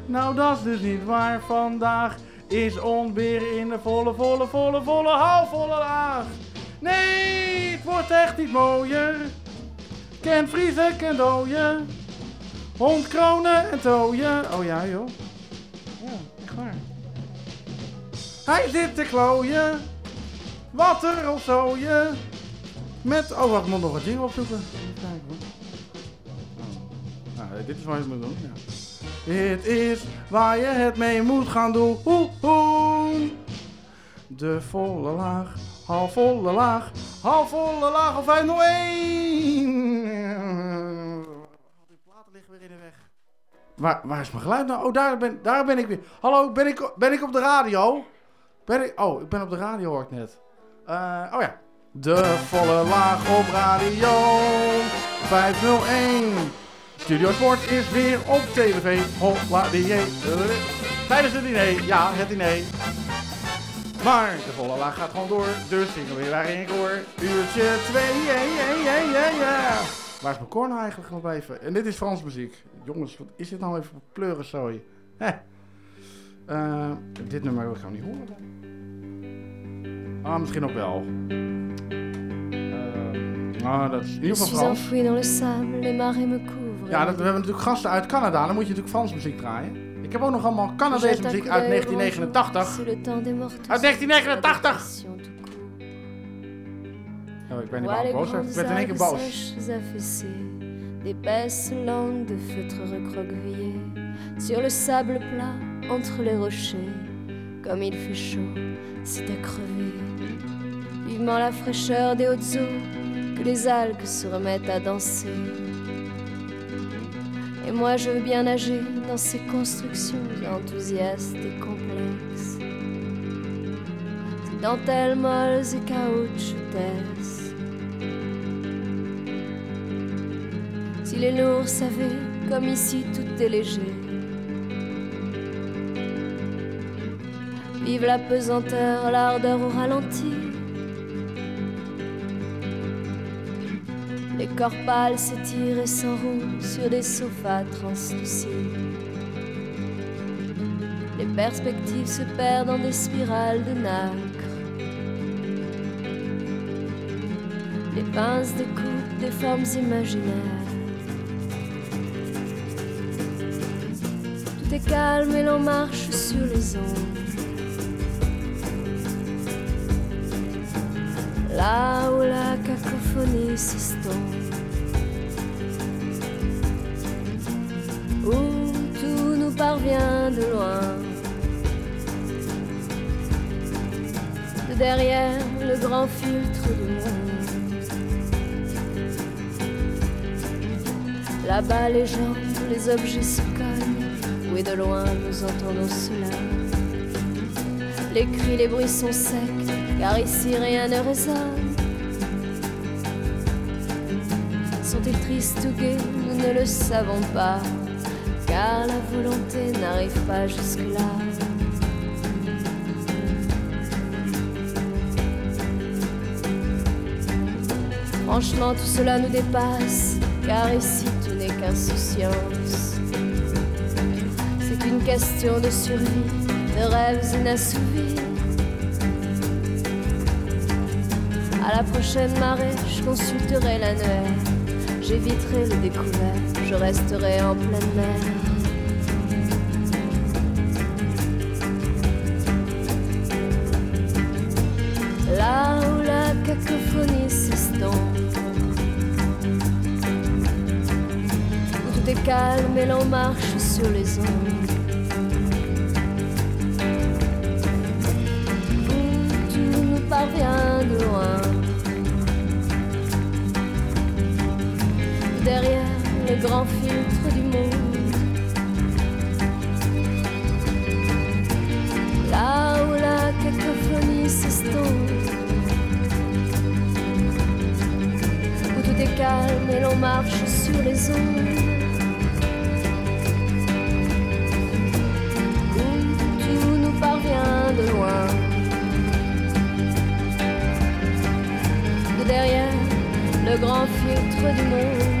Nou, dat is dus niet waar vandaag. is onweer in de volle, volle, volle, volle, halfvolle laag. Nee, het wordt echt niet mooier. Ken vriezen, ken dooien. Hond kronen en tooien. Oh ja, joh. Ja, echt waar. Hij zit te klooien. Water of zooien. Met... Oh, wacht, ik moet nog een jingle opzoeken. Even kijken hoor. Nou, dit is waar je het moet doen, ja. Dit is waar je het mee moet gaan doen. Hoe, hoe. De volle laag, half volle laag, half volle laag of 501. Die platen liggen weer in de weg. Waar, waar is mijn geluid nou? Oh, daar ben, daar ben ik weer. Hallo, ben ik, ben ik op de radio? Ik, oh, ik ben op de radio hoor ik net. Eh, oh ja. De volle laag op radio 501. Studio Sport is weer op tv. Holla die Tijdens het diner, ja, het diner. Maar de volle laag gaat gewoon door, dus zingen we weer waar in koor. Uurtje 2, ja, ja, ja, ja, ja. Waar is mijn nou eigenlijk nog even? En dit is Frans muziek. Jongens, wat is dit nou even voor pleurenzooi? Hè. Eh, dit nummer wil ik gewoon niet horen. Ah, misschien ook wel. Eh, ah, dat is in ieder geval Frans. Ja, dat, we hebben natuurlijk gasten uit Canada. Dan moet je natuurlijk Frans muziek draaien. Ik heb ook nog allemaal Canadese muziek uit 1989. Sous le temps des morts. Uit 1989! Oh, ik ben niet les boos. Ik werd in één keer boos. d'épaisses langues de sur le sable plat, entre les rochers, comme il fait chaud, c'est à crever. La fraîcheur des hautes eaux, que les algues se remettent à danser. Et moi je veux bien nager dans ces constructions enthousiastes et complexes. Ces dentelles molles et caoutchoutesses. Si les lourds savaient comme ici tout est léger. Vive la pesanteur, l'ardeur au ralenti. Les corps pâles s'étirent et s'enroulent sur des sofas translucides. Les perspectives se perdent dans des spirales de nacre. Les pinces découpent des formes imaginaires. Tout est calme et l'on marche sur les ondes. Là où la cacophonie s'estompe. Où tout nous parvient de loin. De derrière le grand filtre du monde. Là-bas les gens, les objets se cognent. Oui, de loin nous entendons cela. Les cris, les bruits sont secs, car ici rien ne résonne. Sont-ils tristes ou gais Nous ne le savons pas, car la volonté n'arrive pas jusque-là. Franchement, tout cela nous dépasse, car ici tout n'est qu'insouciance. C'est une question de survie, de rêves inassouvis. À la prochaine marée, je consulterai l'annuaire. J'éviterai le découvert, je resterai en pleine mer. Là où la cacophonie s'estompe, où tout est calme et l'on marche sur les ondes. Parvient de loin. Grand filtre du monde. Là où la cacophonie s'estompe. Où tout est calme et l'on marche sur les ondes. Où tout nous parvient de loin. De derrière le grand filtre du monde.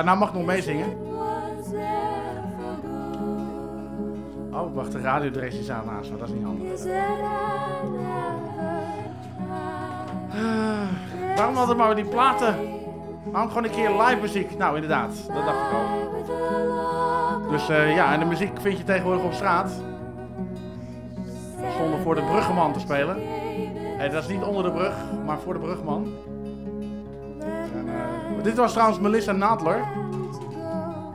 Ja, nou mag ik nog meezingen. Good? Oh, wacht, de radiodress is aan naast me. Dat is niet handig. Waarom altijd maar die platen? Waarom gewoon een keer live muziek? Nou, inderdaad. Dat dacht ik ook. Dus eh, ja, en de muziek vind je tegenwoordig op straat. Zonder voor de bruggeman te spelen. Hey, dat is niet onder de brug, maar voor de brugman. Dit was trouwens Melissa Nadler.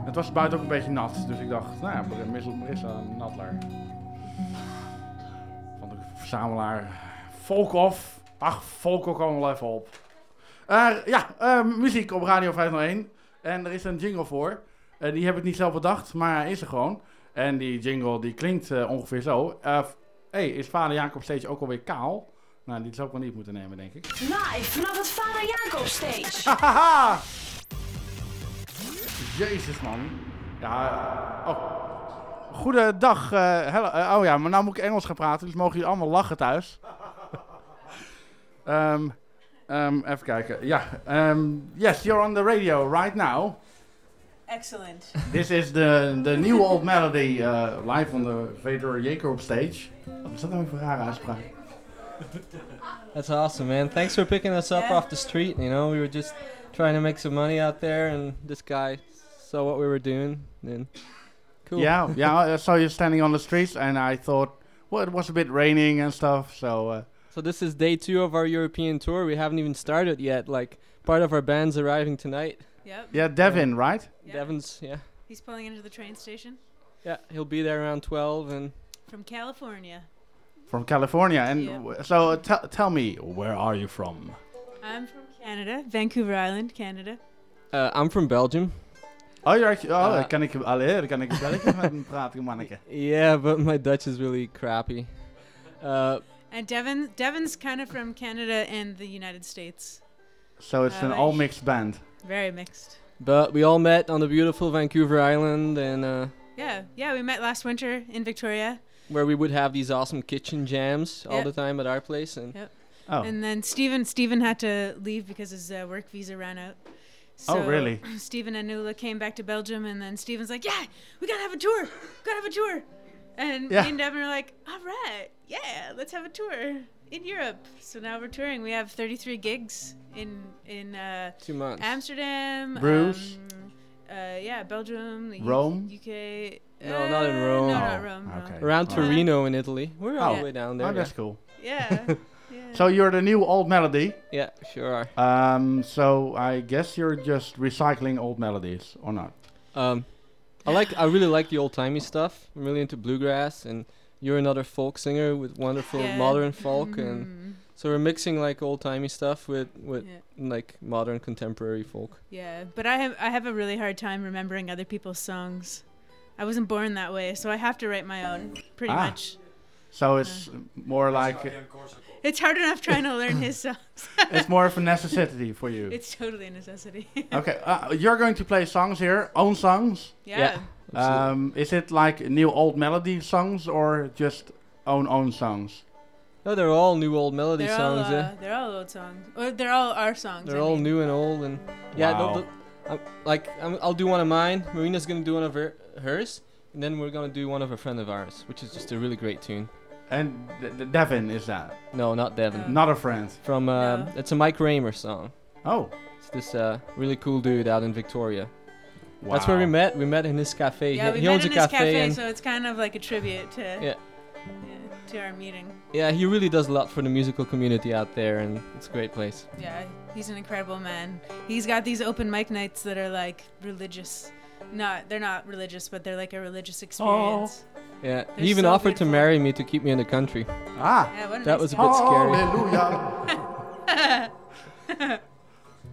Het was buiten ook een beetje nat, dus ik dacht, nou ja, Melissa Nadler. Van de verzamelaar Volkhoff. Ach, Volko kwam wel even op. Eh, ja, eh, muziek op Radio 501. En er is een jingle voor. Eh, die heb ik niet zelf bedacht, maar hij is er gewoon. En die jingle die klinkt ongeveer zo. F- hey, is vader Jacob steeds ook alweer kaal? Nou, die zou ik wel niet moeten nemen, denk ik. Live vanaf het Vader Jacob Stage. <laughs> Hahaha! Jezus, man. Ja, oh. Goedendag. eh hello. eh, oh ja, maar nou moet ik Engels gaan praten, dus mogen jullie allemaal lachen thuis. <laughs> Ehm, ehm, even kijken. Ja, ehm, yes, you're on the radio right now. Excellent. This is the, the new old melody uh, live on the Vader Jacob stage. Wat is dat nou voor een rare uitspraak? That's awesome, man. Thanks for picking us up off the street. You know, we were just trying to make some money out there, and this guy saw what we were doing. And cool. Yeah, yeah. I saw you standing on the streets, and I thought, well, it was a bit raining and stuff, so. Uh, So this is day two of our European tour. We haven't even started yet. Like part of our band's arriving tonight. Yep. yeah, Devin, right? Yeah. Devin's, yeah, He's pulling into the train station yeah. He'll be there around twelve, and from California. From California, and Yeah. so uh, tell tell me, where are you from? I'm from Canada, Vancouver Island, Canada. uh, I'm from Belgium. Oh, you're actually, oh, Uh, dan kan ik, allee, dan kan ik Belgisch met hem praten, manneke. <laughs> Yeah, but my Dutch is really crappy. Uh, And Devin, Devin's kind of from Canada and the United States. So it's Uh, an all mixed band. Very mixed. but we all met on the beautiful Vancouver Island, and uh, Yeah, yeah. We met last winter in Victoria. Where we would have these awesome kitchen jams all Yep. the time at our place, and Yep. Oh. And then Stephen Stephen had to leave because his uh, work visa ran out. Oh, really? <clears throat> Stephen and Nuala came back to Belgium, and then Stephen's like, "Yeah, we gotta have a tour. Gotta have a tour." And Yeah. me and Devin are like, "All right, yeah, let's have a tour in Europe." So now we're touring. We have 33 gigs in in uh, Two months. Amsterdam, Bruges. um, uh, yeah, Belgium, the U- Rome? UK. No, not in uh, Rome. No, not Rome. no. okay. around Oh. Torino in Italy. We're all Oh. the way down there. Oh, yeah. that's cool. <laughs> Yeah. So you're the new old melody. Yeah, sure. Um, so I guess you're just recycling old melodies, or not? Um, I like. I really like the old timey stuff. I'm really into bluegrass, and you're another folk singer with wonderful Yeah. modern folk, Mhm. and so we're mixing like old timey stuff with with Yeah. like modern contemporary folk. Yeah, but I have I have a really hard time remembering other people's songs. I wasn't born that way, so I have to write my own pretty Ah. much. So it's more like It's hard enough trying to learn his songs. <laughs> it's more of a necessity for you. It's totally a necessity. <laughs> okay, uh, you're going to play songs here, own songs. Yeah. Um, is it like new old melody songs or just own own songs? No, they're all new old melody they're songs. all uh, yeah. they're all old songs. Or they're all our songs. They're I all mean. new and old, and yeah, Wow. they'll- they'll- I'm, like I'm, I'll do one of mine. Marina's gonna do one of her, hers, and then we're gonna do one of a friend of ours, which is just a really great tune. And D- D- Devin is that? No, not Devin. Not a friend. From uh, No. it's a Mike Raymer song. Oh. It's this uh, really cool dude out in Victoria. Wow. That's where we met. We met in his cafe. Yeah, he, we he met owns in a his cafe, cafe, and so it's kind of like a tribute to Yeah. yeah, to our meeting. yeah, he really does a lot for the musical community out there, and it's a great place. Yeah, he's an incredible man. He's got these open mic nights that are like religious. Not they're not religious, but they're like a religious experience. Yeah, They're he even so offered to marry me to keep me in the country. Ah. Yeah, that nice was a guy. bit scary. Hallelujah. <laughs>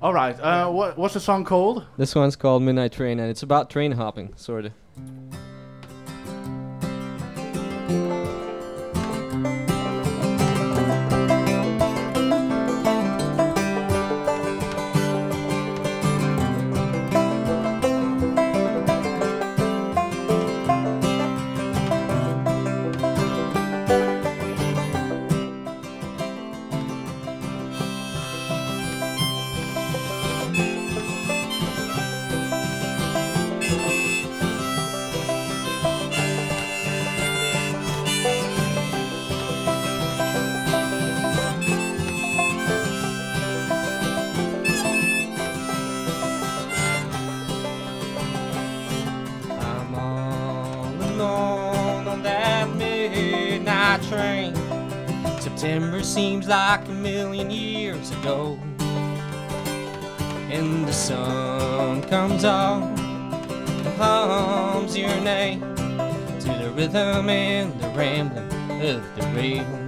All right. Uh, what what's the song called? This one's called Midnight Train, and it's about train hopping, sort of. Like a million years ago. And the sun comes on and hums your name to the rhythm and the rambling of the rail.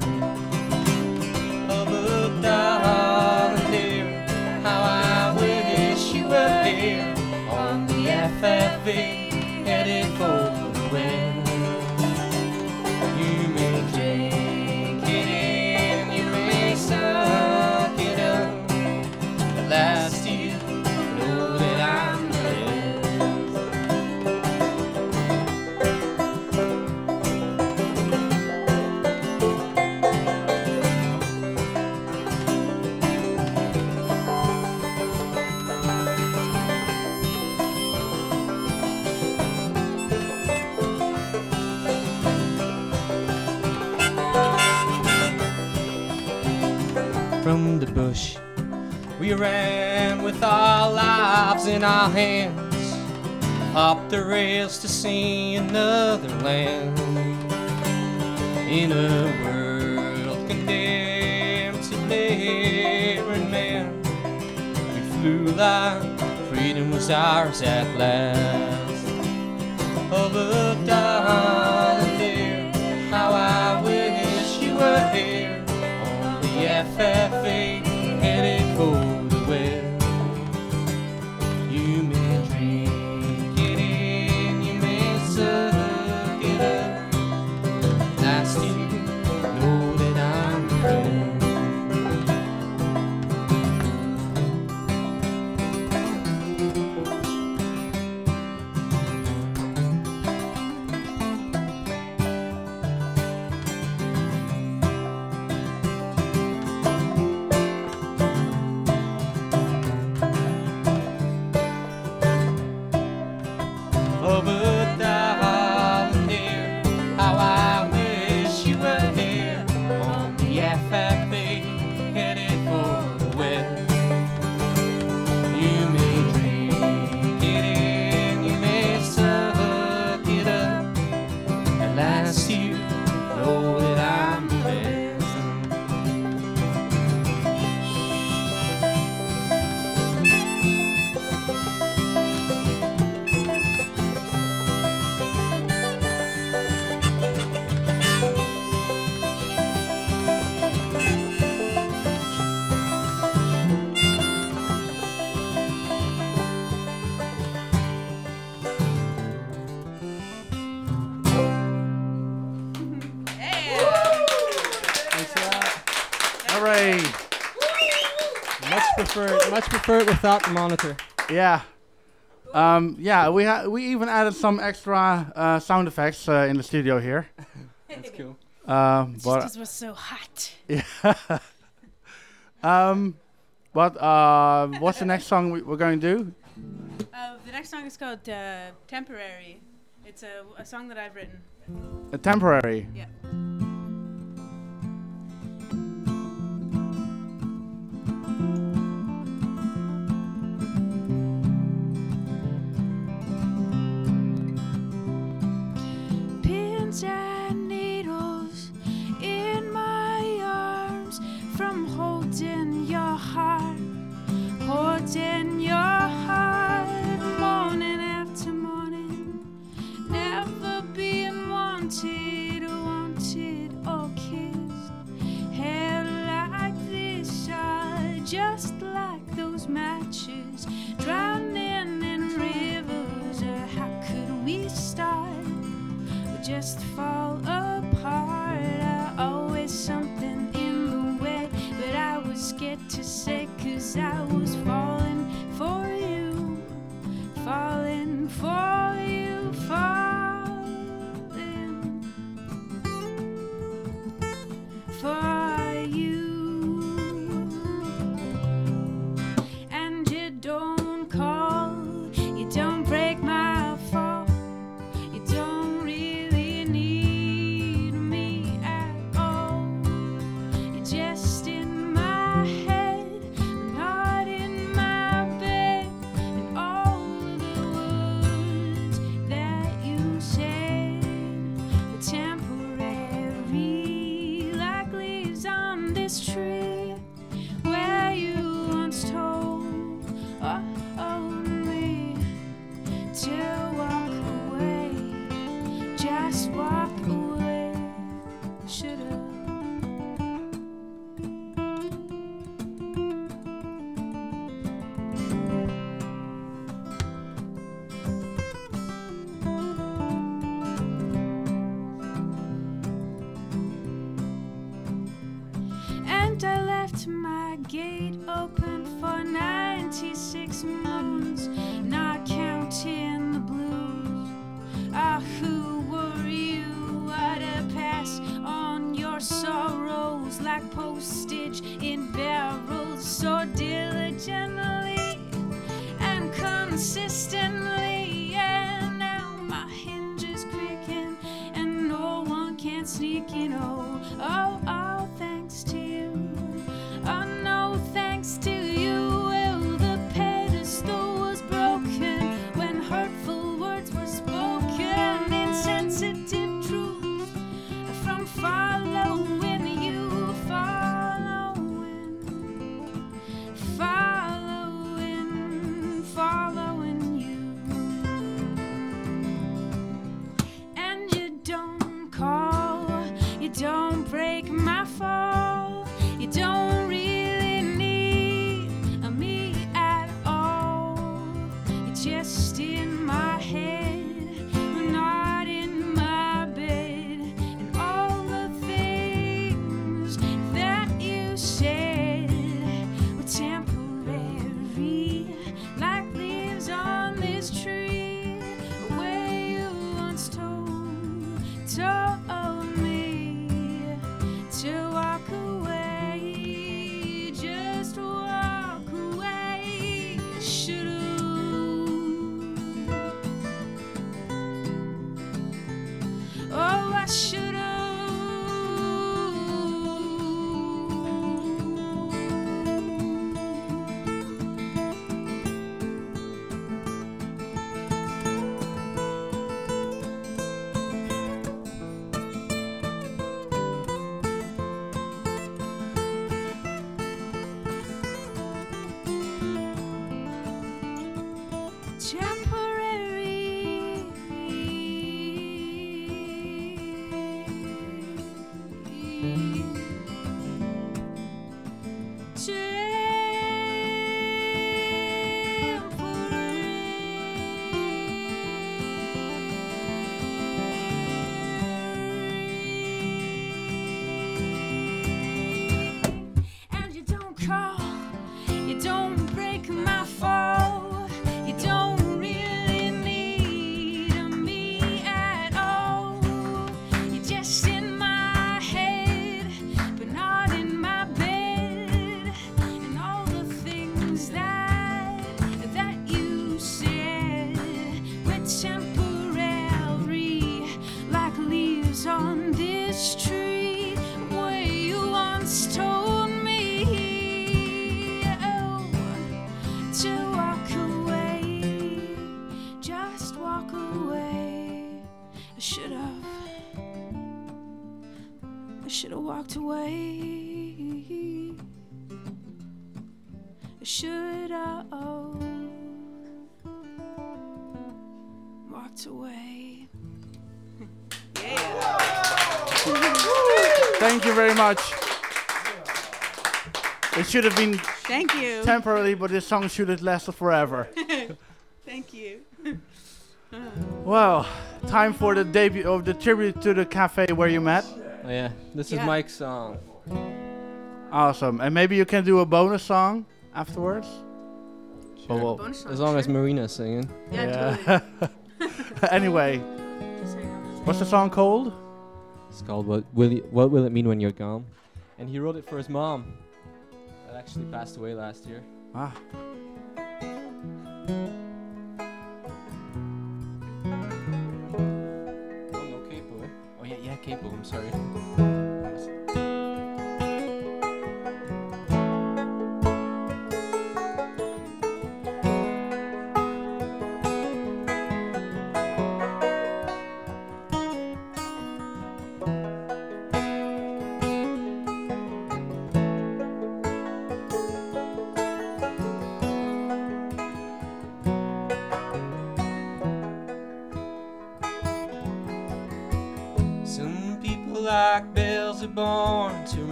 Bush. We ran with our lives in our hands, hopped the rails to see another land. In a world condemned to labor and man, we flew like freedom was ours at last. Oh, but darling dear, how I wish you were here on the FFA preferred. Much without the monitor. Yeah. Um, yeah, we ha- we even added some extra uh, sound effects uh, in the studio here. <laughs> That's cool. Just but 'cause it was so hot. yeah. <laughs> um, but uh, what's the next song we, we're going to do? Uh, the next song is called uh, "Temporary." It's a, a song that I've written. A temporary. Yeah. Pins and needles in my arms from holding your heart, holding your heart, morning after morning, never being wanted, wanted or kissed. Hair like this, are just like those matches, drowning in rivers. Uh, how could we start? Just fall apart. Uh, always something in the way, but I was scared to say, cause I was falling for you, falling for you, falling for should have. I should have walked away. I should have walked away. yeah. Thank you very much. It should have been Thank you. temporarily, but this song should have lasted forever. <laughs> Thank you. wow time for the debut of the tribute to the cafe where you met. Oh yeah, this is Yeah. Mike's song. Awesome. And maybe you can do a bonus song afterwards? Oh, well. Bonus song, As long as. Marina's singing. Yeah, <laughs> <laughs> anyway, what's the song called? It's called What Will You, What Will It Mean When You're Gone? And he wrote it for his mom. That actually passed away last year. Ah. Oh yeah, yeah, capo. I'm sorry.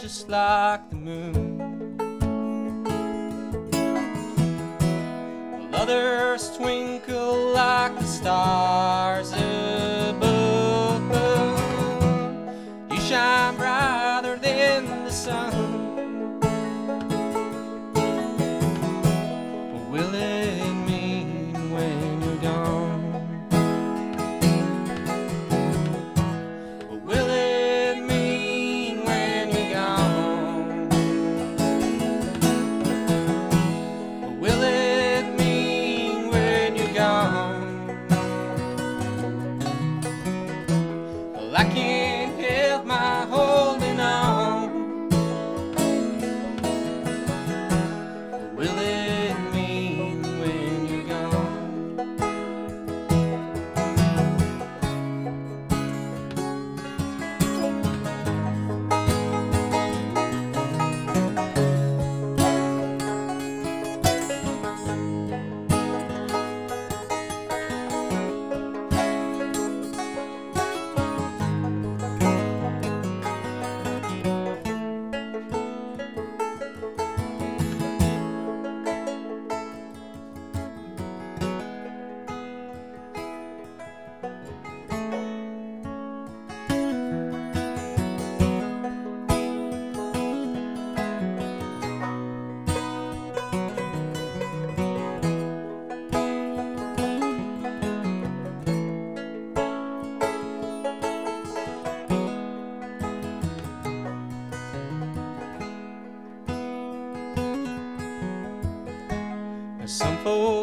Just like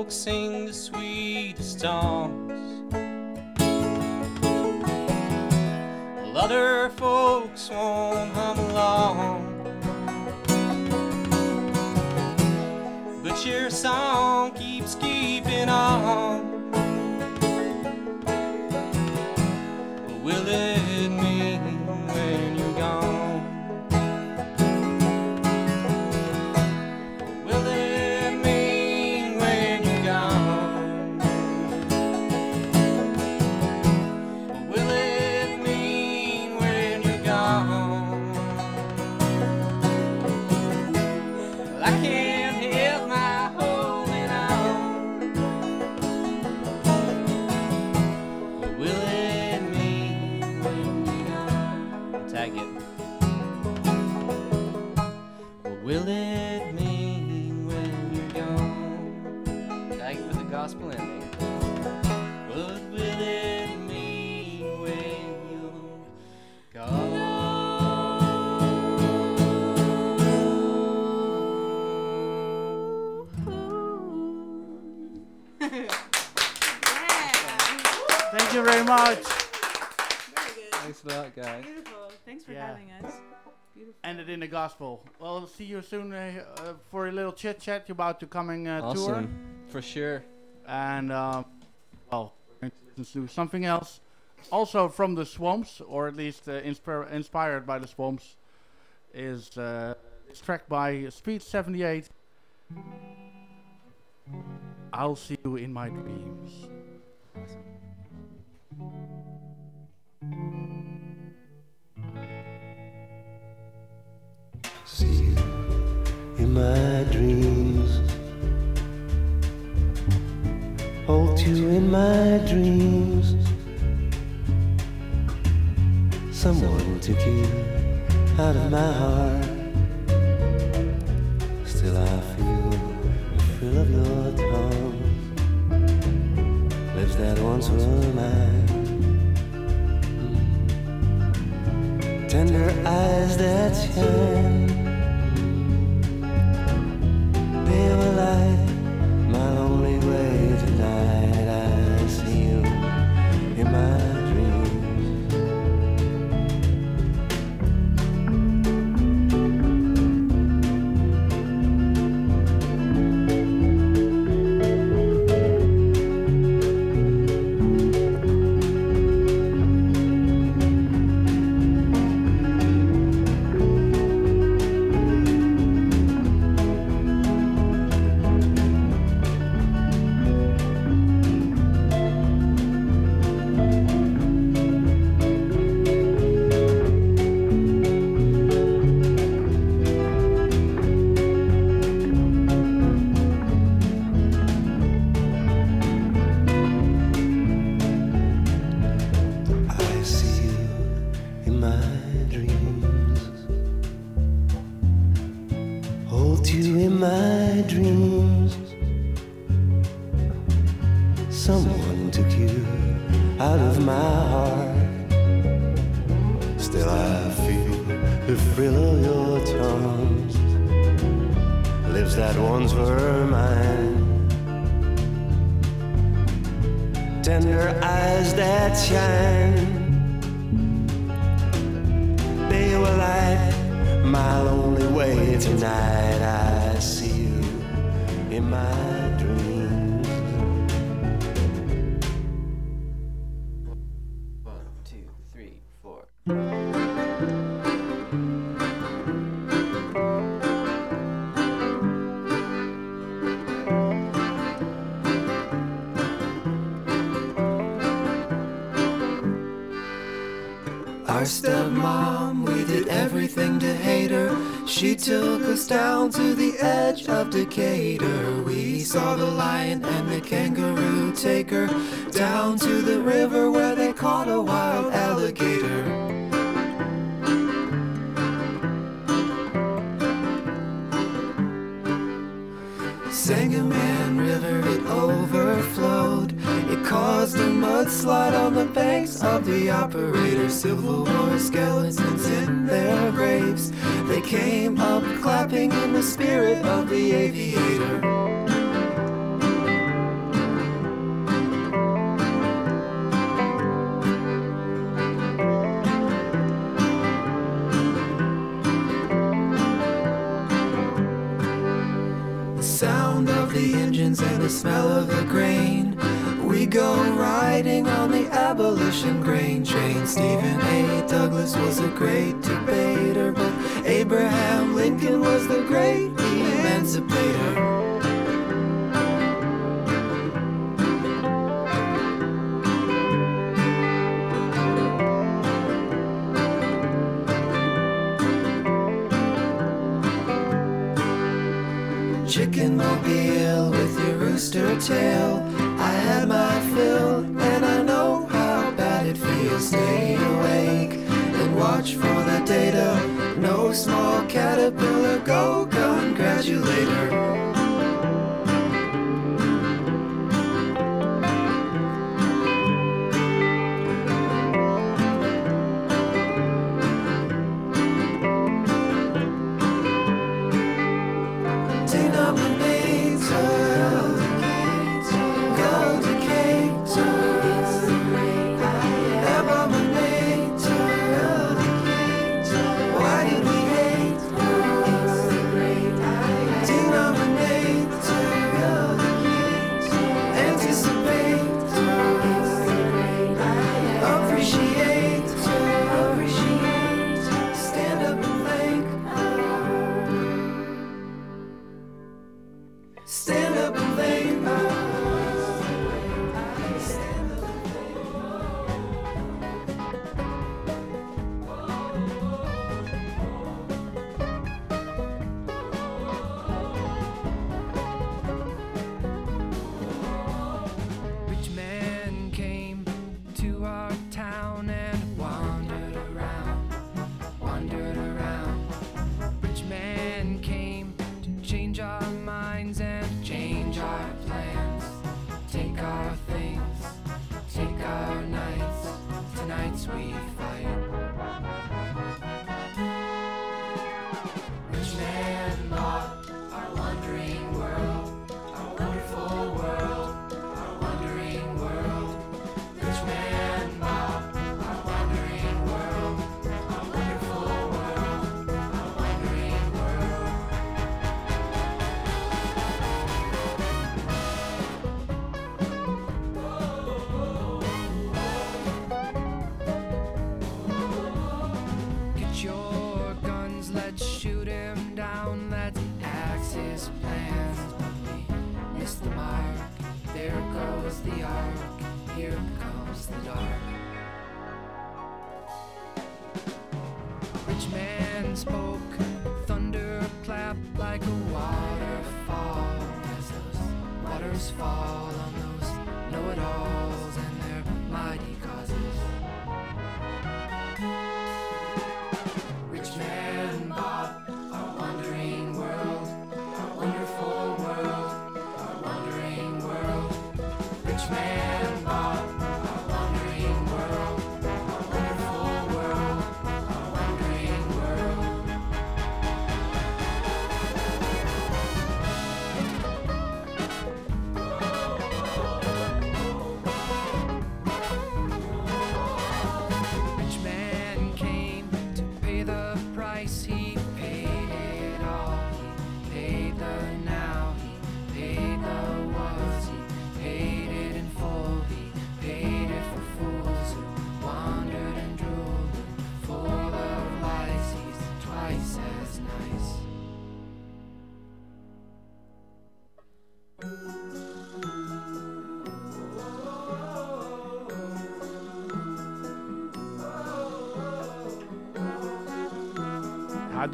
sing the sweetest song. Thanks for yeah. having us. Beautiful. Ended in the gospel. Well, see you soon uh, uh, for a little chit chat about the coming uh, awesome. tour. For sure. And, um, well, do something else. Also from the swamps, or at least uh, inspired by the swamps, is uh, this track by Speed 78. I'll see you in my dreams. Awesome. see you in my dreams. Hold you in my dreams. Someone took you out of my heart. Still, I feel the thrill of your tongue. Lips that once were mine. tender eyes that shine be alive, my only way to die.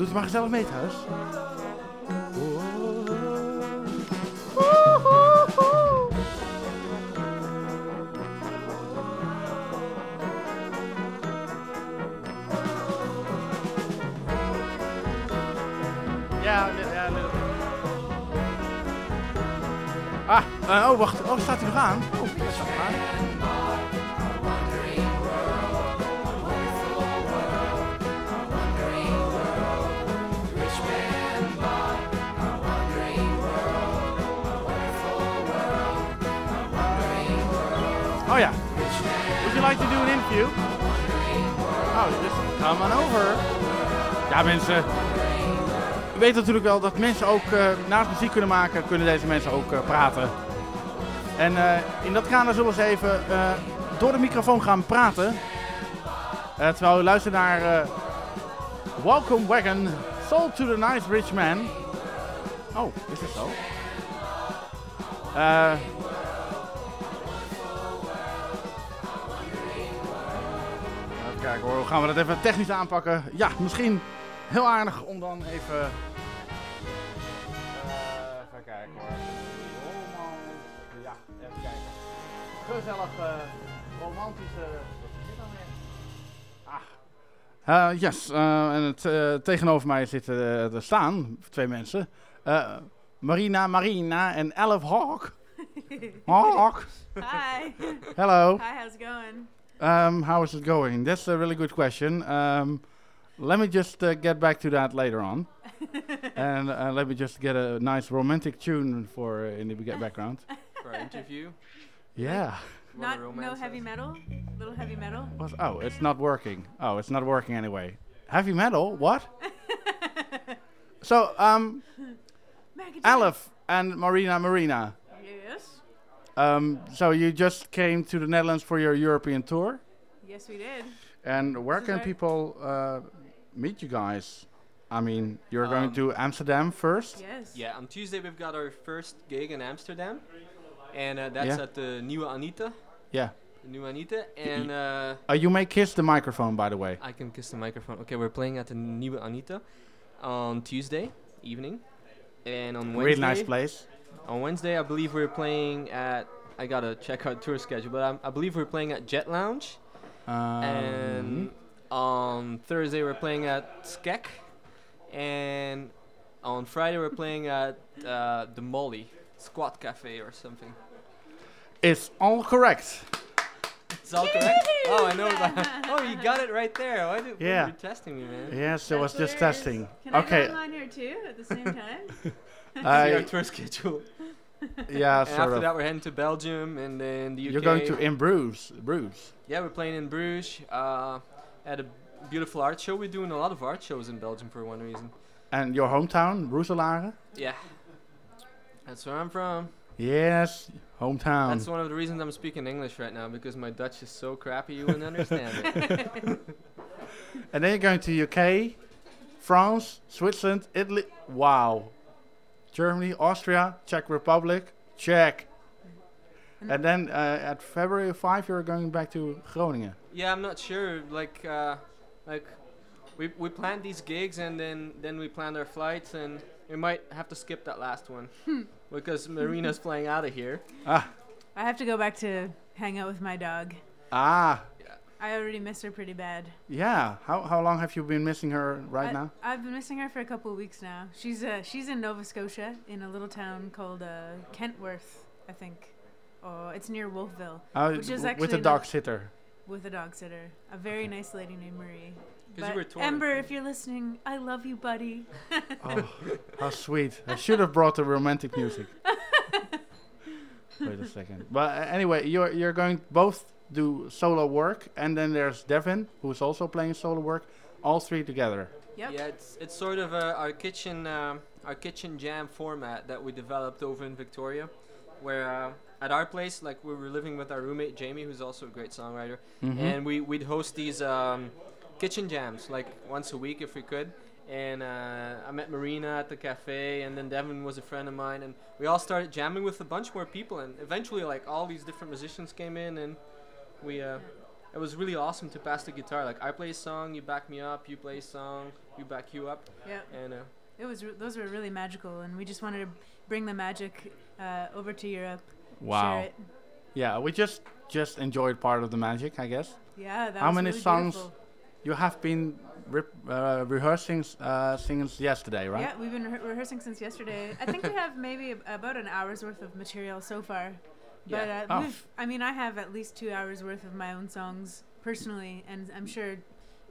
Doe het maar gezellig mee thuis. Ja, ja, ja. Ah, eh, oh, wacht. Ja, mensen. U weet natuurlijk wel dat mensen ook uh, naast muziek kunnen maken, kunnen deze mensen ook eh, praten. En eh, in dat kader zullen ze even door de microfoon gaan praten. terwijl we luisteren naar Welcome Wagon, sold to the Nice Rich Man. Oh, is dat zo? Eh... Kijk hoor, gaan we dat even technisch aanpakken? Ja, misschien heel aardig om dan even. Uh, even kijken hoor. Ja, even kijken. Gezellig, eh, romantische. Wat is dan weer? Ach. yes, en het, tegenover mij zitten er staan twee mensen. Marina Marina en Elf Hawk. <laughs> Hawk. Hi. Hello. Hi, how's it going? Um, how is it going? That's a really good question. Um, let me just uh, get back to that later on. <laughs> and uh, let me just get a nice romantic tune for uh, in the background. For our interview. Yeah. Not no romance heavy metal. Little heavy metal. What? Oh, it's not working. Oh, it's not working anyway. Heavy metal? What? <laughs> so, um, Aleph and Marina Marina. Yes. Um, so you just came to the Netherlands for your European tour, Yes, we did. and where This can people uh, meet you guys? I mean, you're going Um, to Amsterdam first. Yes. Yeah, on Tuesday we've got our first gig in Amsterdam, and uh, that's Yeah. at the Nieuwe Anita. Yeah. The Nieuwe Anita, and uh, Uh, you may kiss the microphone, by the way. I can kiss the microphone. Okay, we're playing at the Nieuwe Anita on Tuesday evening, and on Wednesday. Really nice place. On Wednesday, I believe we're playing at. I gotta check our tour schedule, but I'm, I believe we're playing at Jet Lounge, Um, and on Thursday we're playing at Skek, and on Friday we're playing at uh, the Molly Squat Cafe or something. It's all correct. It's all correct. Oh, I know that. <laughs> Oh, you got it right there. Why did, Yeah. You're testing me, man. Yes, it was just testing. Can I okay. go on here too at the same time? <laughs> <laughs> See I- our tour schedule. Yeah, and sort after of. that, we're heading to Belgium and then the UK. You're going to in Bruges. Bruges. Yeah, we're playing in Bruges uh, at a beautiful art show. We're doing a lot of art shows in Belgium for one reason. And your hometown, Roeselare? Yeah, that's where I'm from. Yes, hometown. That's one of the reasons I'm speaking English right now because my Dutch is so crappy you wouldn't understand it. <laughs> And then you're going to UK, France, Switzerland, Italy. Wow. Germany, Austria, Czech Republic, Czech. And then uh, at February 5, you're going back to Groningen. Yeah, I'm not sure. Like, uh, like we we planned these gigs and then then we planned our flights and we might have to skip that last one because Marina's <laughs> flying out of here. Ah, I have to go back to hang out with my dog. ah, I already miss her pretty bad. yeah. How, how long have you been missing her right I, now? I've been missing her for a couple of weeks now. She's uh, she's in Nova Scotia in a little town called uh, Kentworth, I think. Oh, it's near Wolfville, Uh, which is actually with a dog sitter. With a dog sitter, a very nice lady named Marie. 'Cause you But were. Ember, if you're listening, I love you, buddy. Oh, how sweet. I should have brought the romantic music. <laughs> Wait a second. But uh, anyway, you're you're going both do solo work, and then there's Devin, who's also playing solo work. All three together. Yep. Yeah, it's it's sort of uh, our kitchen um, our kitchen jam format that we developed over in Victoria, where uh, at our place, like we were living with our roommate Jamie, who's also a great songwriter, Mhm. and we we'd host these um, kitchen jams like once a week if we could. And uh, I met Marina at the cafe, and then Devin was a friend of mine, and we all started jamming with a bunch more people, and eventually, like all these different musicians came in, and we uh, it was really awesome to pass the guitar. Like I play a song, you back me up. You play a song, you back you up. Yeah. And uh, It was re- those were really magical, and we just wanted to bring the magic uh, over to Europe. Wow. Yeah, we just just enjoyed part of the magic, I guess. Yeah, that How many really songs beautiful. you have been uh, rehearsing uh, since yesterday, right? Yeah, we've been re- rehearsing since yesterday. I think we <laughs> have maybe about an hour's worth of material so far. But Yeah. uh, Oh. I mean, I have at least two hours worth of my own songs personally, and I'm sure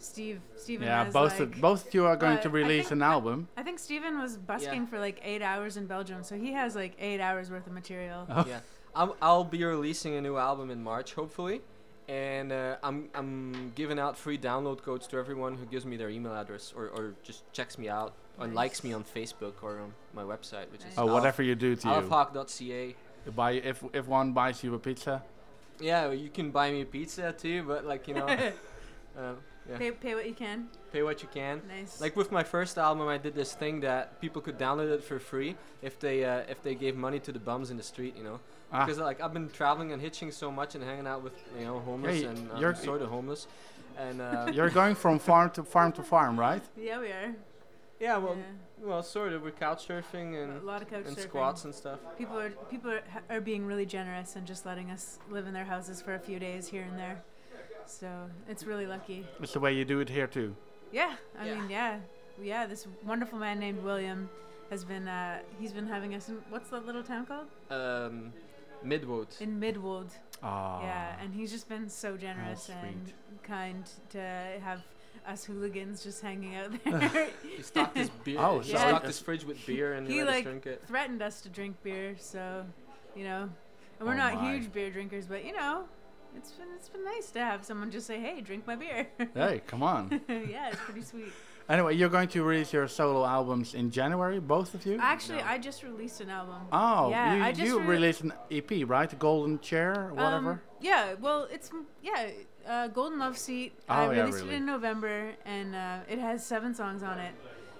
Steve, Steven Yeah, has both like, of- both you are going to release think- an album. I think Steven was busking for like eight hours in Belgium, so he has like eight hours worth of material. Oh. yeah, I'm, I'll be releasing a new album in March, hopefully, and uh, I'm I'm giving out free download codes to everyone who gives me their email address or, or just checks me out or likes me on Facebook or on my website, which is Oh, whatever you do to you. alfhawk.ca. You buy if if one buys you a pizza. Yeah, you can buy me a pizza too, but like you know, <laughs> uh, yeah. Pay, pay what you can. Pay what you can. Nice. Like with my first album, I did this thing that people could download it for free if they uh, if they gave money to the bums in the street, you know. Ah. Because like I've been traveling and hitching so much and hanging out with you know homeless y- and you're- um, sort of homeless, and uh, <laughs> You're going from farm to farm to farm, right? Yeah, we are. Yeah, well, well, sort of. We're couch surfing and a lot of couch and surfing. squats and stuff. People are people are, are being really generous and just letting us live in their houses for a few days here and there. So it's really lucky. It's the way you do it here too. Yeah, I mean, yeah, yeah. This wonderful man named William has been uh, he's been having us in what's that little town called? Um, Midwood. In Midwood. Ah. Yeah, and he's just been so generous and kind to have us hooligans just hanging out <laughs> there. He stocked his beer. Oh, he so- stocked his fridge with beer and he, he let like us drink it. threatened us to drink beer, so you know, and we're Oh not my. huge beer drinkers, but you know, it's been it's been nice to have someone just say, "Hey, drink my beer." <laughs> Hey, come on. <laughs> yeah, it's pretty sweet. Anyway, you're going to release your solo albums in January, both of you? Actually, I just released an album. Oh, yeah, you, I just you re- released an EP, right? The Golden Chair, or whatever. Um, yeah, well, it's yeah, uh, Golden Love Seat. Oh, I yeah, released really. it in November, and uh, it has seven songs on it,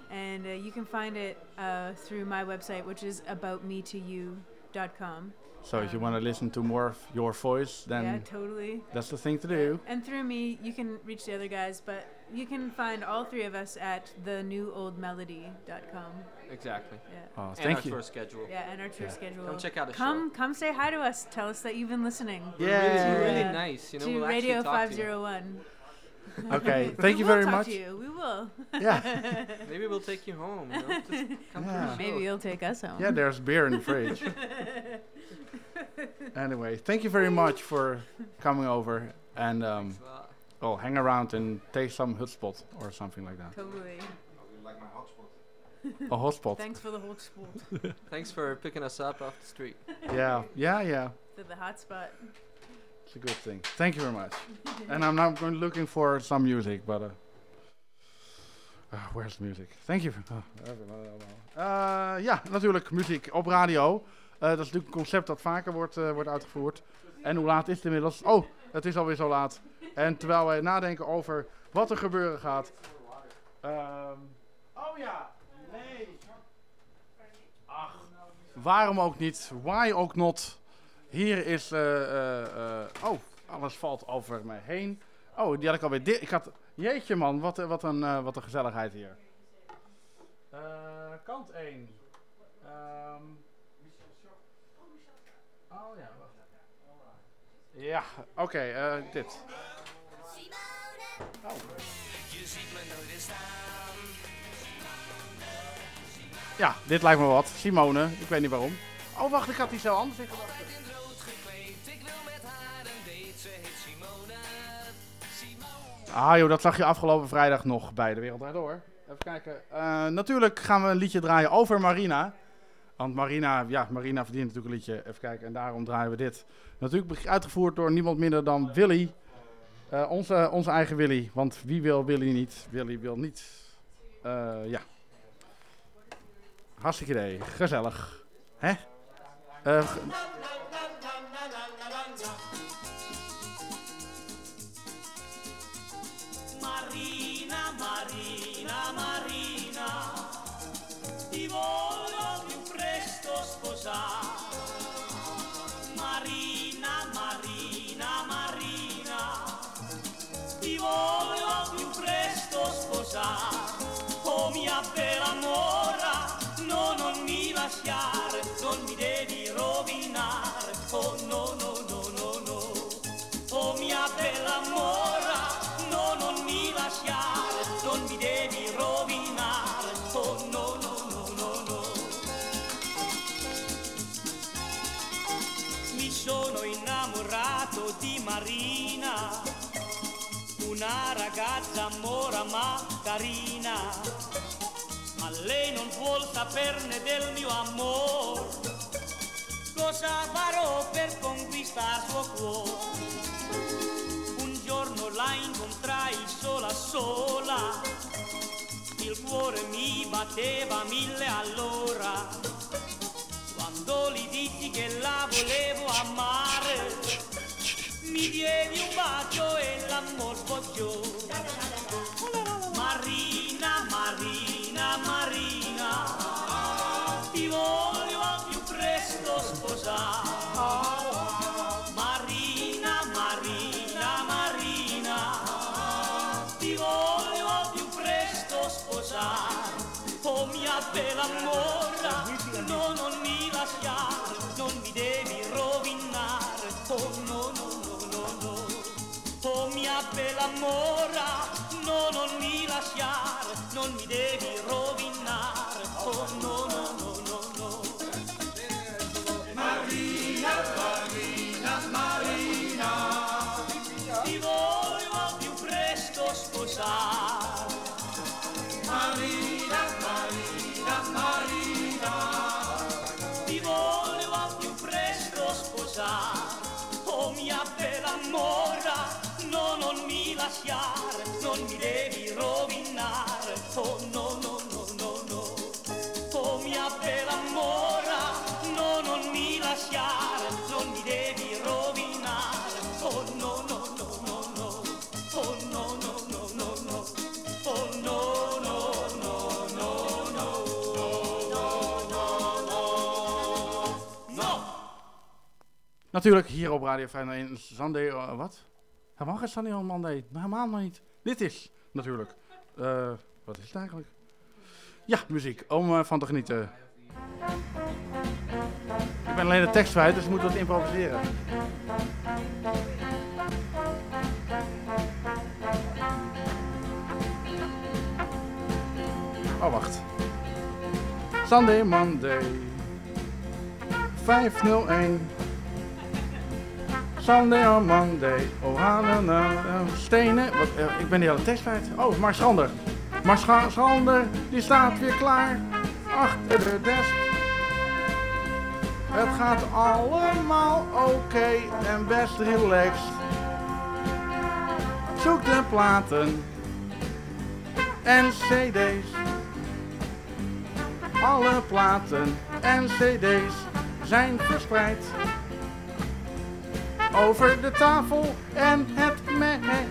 and uh, you can find it uh, through my website, which is aboutmetouYou.com. so if you want to listen to more of your voice, then yeah, totally. that's the thing to do. And through me, you can reach the other guys, but you can find all three of us at thenewoldmelody.com. Exactly. Yeah. Oh, and our you. tour schedule. Yeah, and our tour Yeah. schedule. Come check out the come, Come say hi to us. Tell us that you've been listening. We're really- Yeah. we're really Uh, nice, you know, To we'll actually Radio talk to you. 501. Okay, <laughs> thank you will very talk much. To you. We will. Yeah. <laughs> Maybe we'll take you home. You know? Just come Yeah. Maybe you'll take us home. Yeah, there's beer in the fridge. <laughs> <laughs> anyway, thank you very much for coming over and um, well, hang around and take some hotspot or something like that. Totally. You like my hotspot. A hotspot. Thanks for the whole sport. <laughs> Thanks for picking us up off the street. Yeah, yeah, yeah. to the hot spot. It's a good thing. Thank you very much. and I'm now going looking for some music, but uh, uh, where's the music? Thank you. Oh, uh, ja, natuurlijk muziek op radio. Eh, dat is natuurlijk een concept dat vaker wordt, eh, wordt uitgevoerd. En hoe laat is het inmiddels? Oh, het is alweer zo laat. En terwijl wij nadenken over wat er gebeuren gaat. Ehm, oh ja, nee. Ach, waarom ook niet? Why ook not? Hier is. eh, oh, alles valt over mij heen. Oh, die had ik alweer. Ik had. Jeetje man, wat, wat, een, wat een gezelligheid hier. Kant 1. Ehm. oh ja, wacht. Ja, oké, eh, dit. Oh. Ja, dit lijkt me wat. Simone, ik weet niet waarom. Oh, wacht, ik had die zo anders in Simone. Ah joh, dat zag je afgelopen vrijdag nog bij De Wereld Door. Even kijken. Eh, natuurlijk gaan we een liedje draaien over Marina. Want Marina, ja, Marina verdient natuurlijk een liedje. Even kijken, en daarom draaien we dit. Natuurlijk uitgevoerd door niemand minder dan Willy. Eh, onze, onze eigen Willy. Want wie wil Willy niet? Willy wil niet. Eh, ja. Hartstikke idee. Gezellig. Hè? Eh, sposare. Marina, Marina, Marina, ti voglio più presto sposare. Oh mia bella ragazza mora ma carina, ma lei non vuol saperne del mio amore. Cosa farò per conquistare suo cuore? Un giorno la incontrai sola sola, il cuore mi batteva mille all'ora. Quando gli dissi che la volevo amare, mi diedi un bacio e l'amor sbocciò. Marina, Marina, Marina, ti voglio al più presto sposare. Marina, Marina, Marina, ti voglio al più presto sposare. Oh mia bella morra, no, non mi lasciare, non mi devi rovinare, oh no, no, no, no, no. Marina, Marina, Marina, ti voglio al più presto sposare. Marina, Marina, lasciare, non mi devi rovinare. Oh no, no, no, no, no. Oh mia bella mora, no, non mi lasciare, non mi devi rovinare. Oh no, no, no, no, no. Oh no, no, no, no, no. Oh no, no, no, no, no. No, no, no, no. Natuurlijk hier op Radio 501 Sunday, eh, wat? Helemaal Sunday on Monday. Helemaal nog niet. Dit is natuurlijk. eh, wat is het eigenlijk? Ja, muziek. Om eh, van te genieten. Ik ben alleen de tekst kwijt, dus we moeten wat improviseren. Oh, wacht. Sunday, Monday. 501. Sunday on Monday. Oh, ha, na, na, na. Stenen. Wat, eh, ik ben die hele tekst kwijt. Oh, Mars Schrander. Scha- Schrander, die staat weer klaar. Achter de desk. Het gaat allemaal oké en best relaxed. Zoek de platen en cd's. Alle platen en cd's zijn verspreid over de tafel en het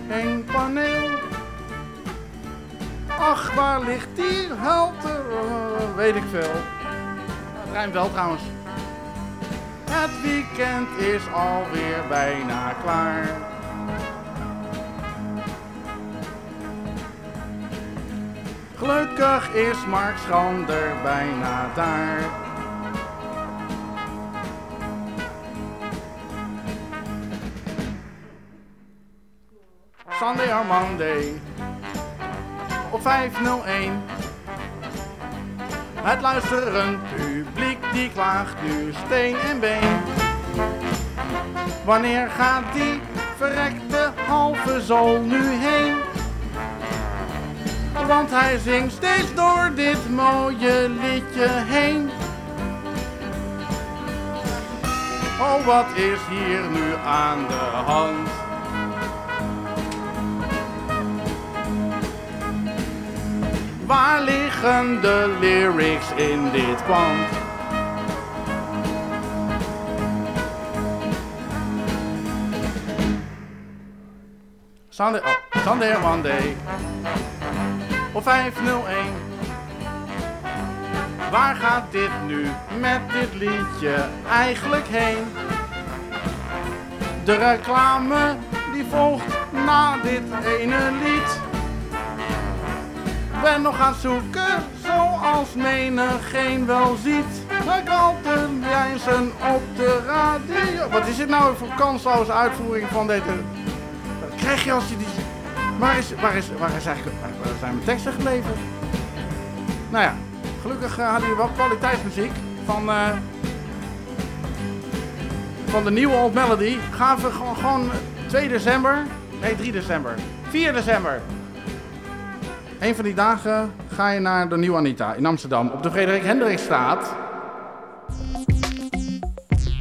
mengpaneel. Ach, waar ligt die helter? Oh, weet ik veel. Het rijmt wel trouwens. Het weekend is alweer bijna klaar. Gelukkig is Mark Schrander bijna daar. Sunday or Monday op 501. Het luisterend publiek die klaagt nu steen en been. Wanneer gaat die verrekte halve zool nu heen? Want hij zingt steeds door dit mooie liedje heen. Oh, wat is hier nu aan de hand? Waar liggen de lyrics in dit band? Sunday, oh, Monday op 501. Waar gaat dit nu met dit liedje eigenlijk heen? De reclame die volgt na dit ene lied ben nog aan het zoeken, zoals menigeen wel ziet. Ik altijd wijzen op de radio. Wat is dit nou voor kansloze uitvoering van deze... Wat krijg je als je die... Waar is, waar is, waar is eigenlijk... Waar zijn mijn teksten gebleven? Nou ja, gelukkig eh, hadden jullie wel kwaliteitsmuziek van... eh, van de nieuwe Old Melody. Gaan we gewoon, gewoon 2 december... Nee, 3 december. 4 december. Een van die dagen ga je naar de Nieuwe Anita in Amsterdam op de Frederik Hendrikstraat.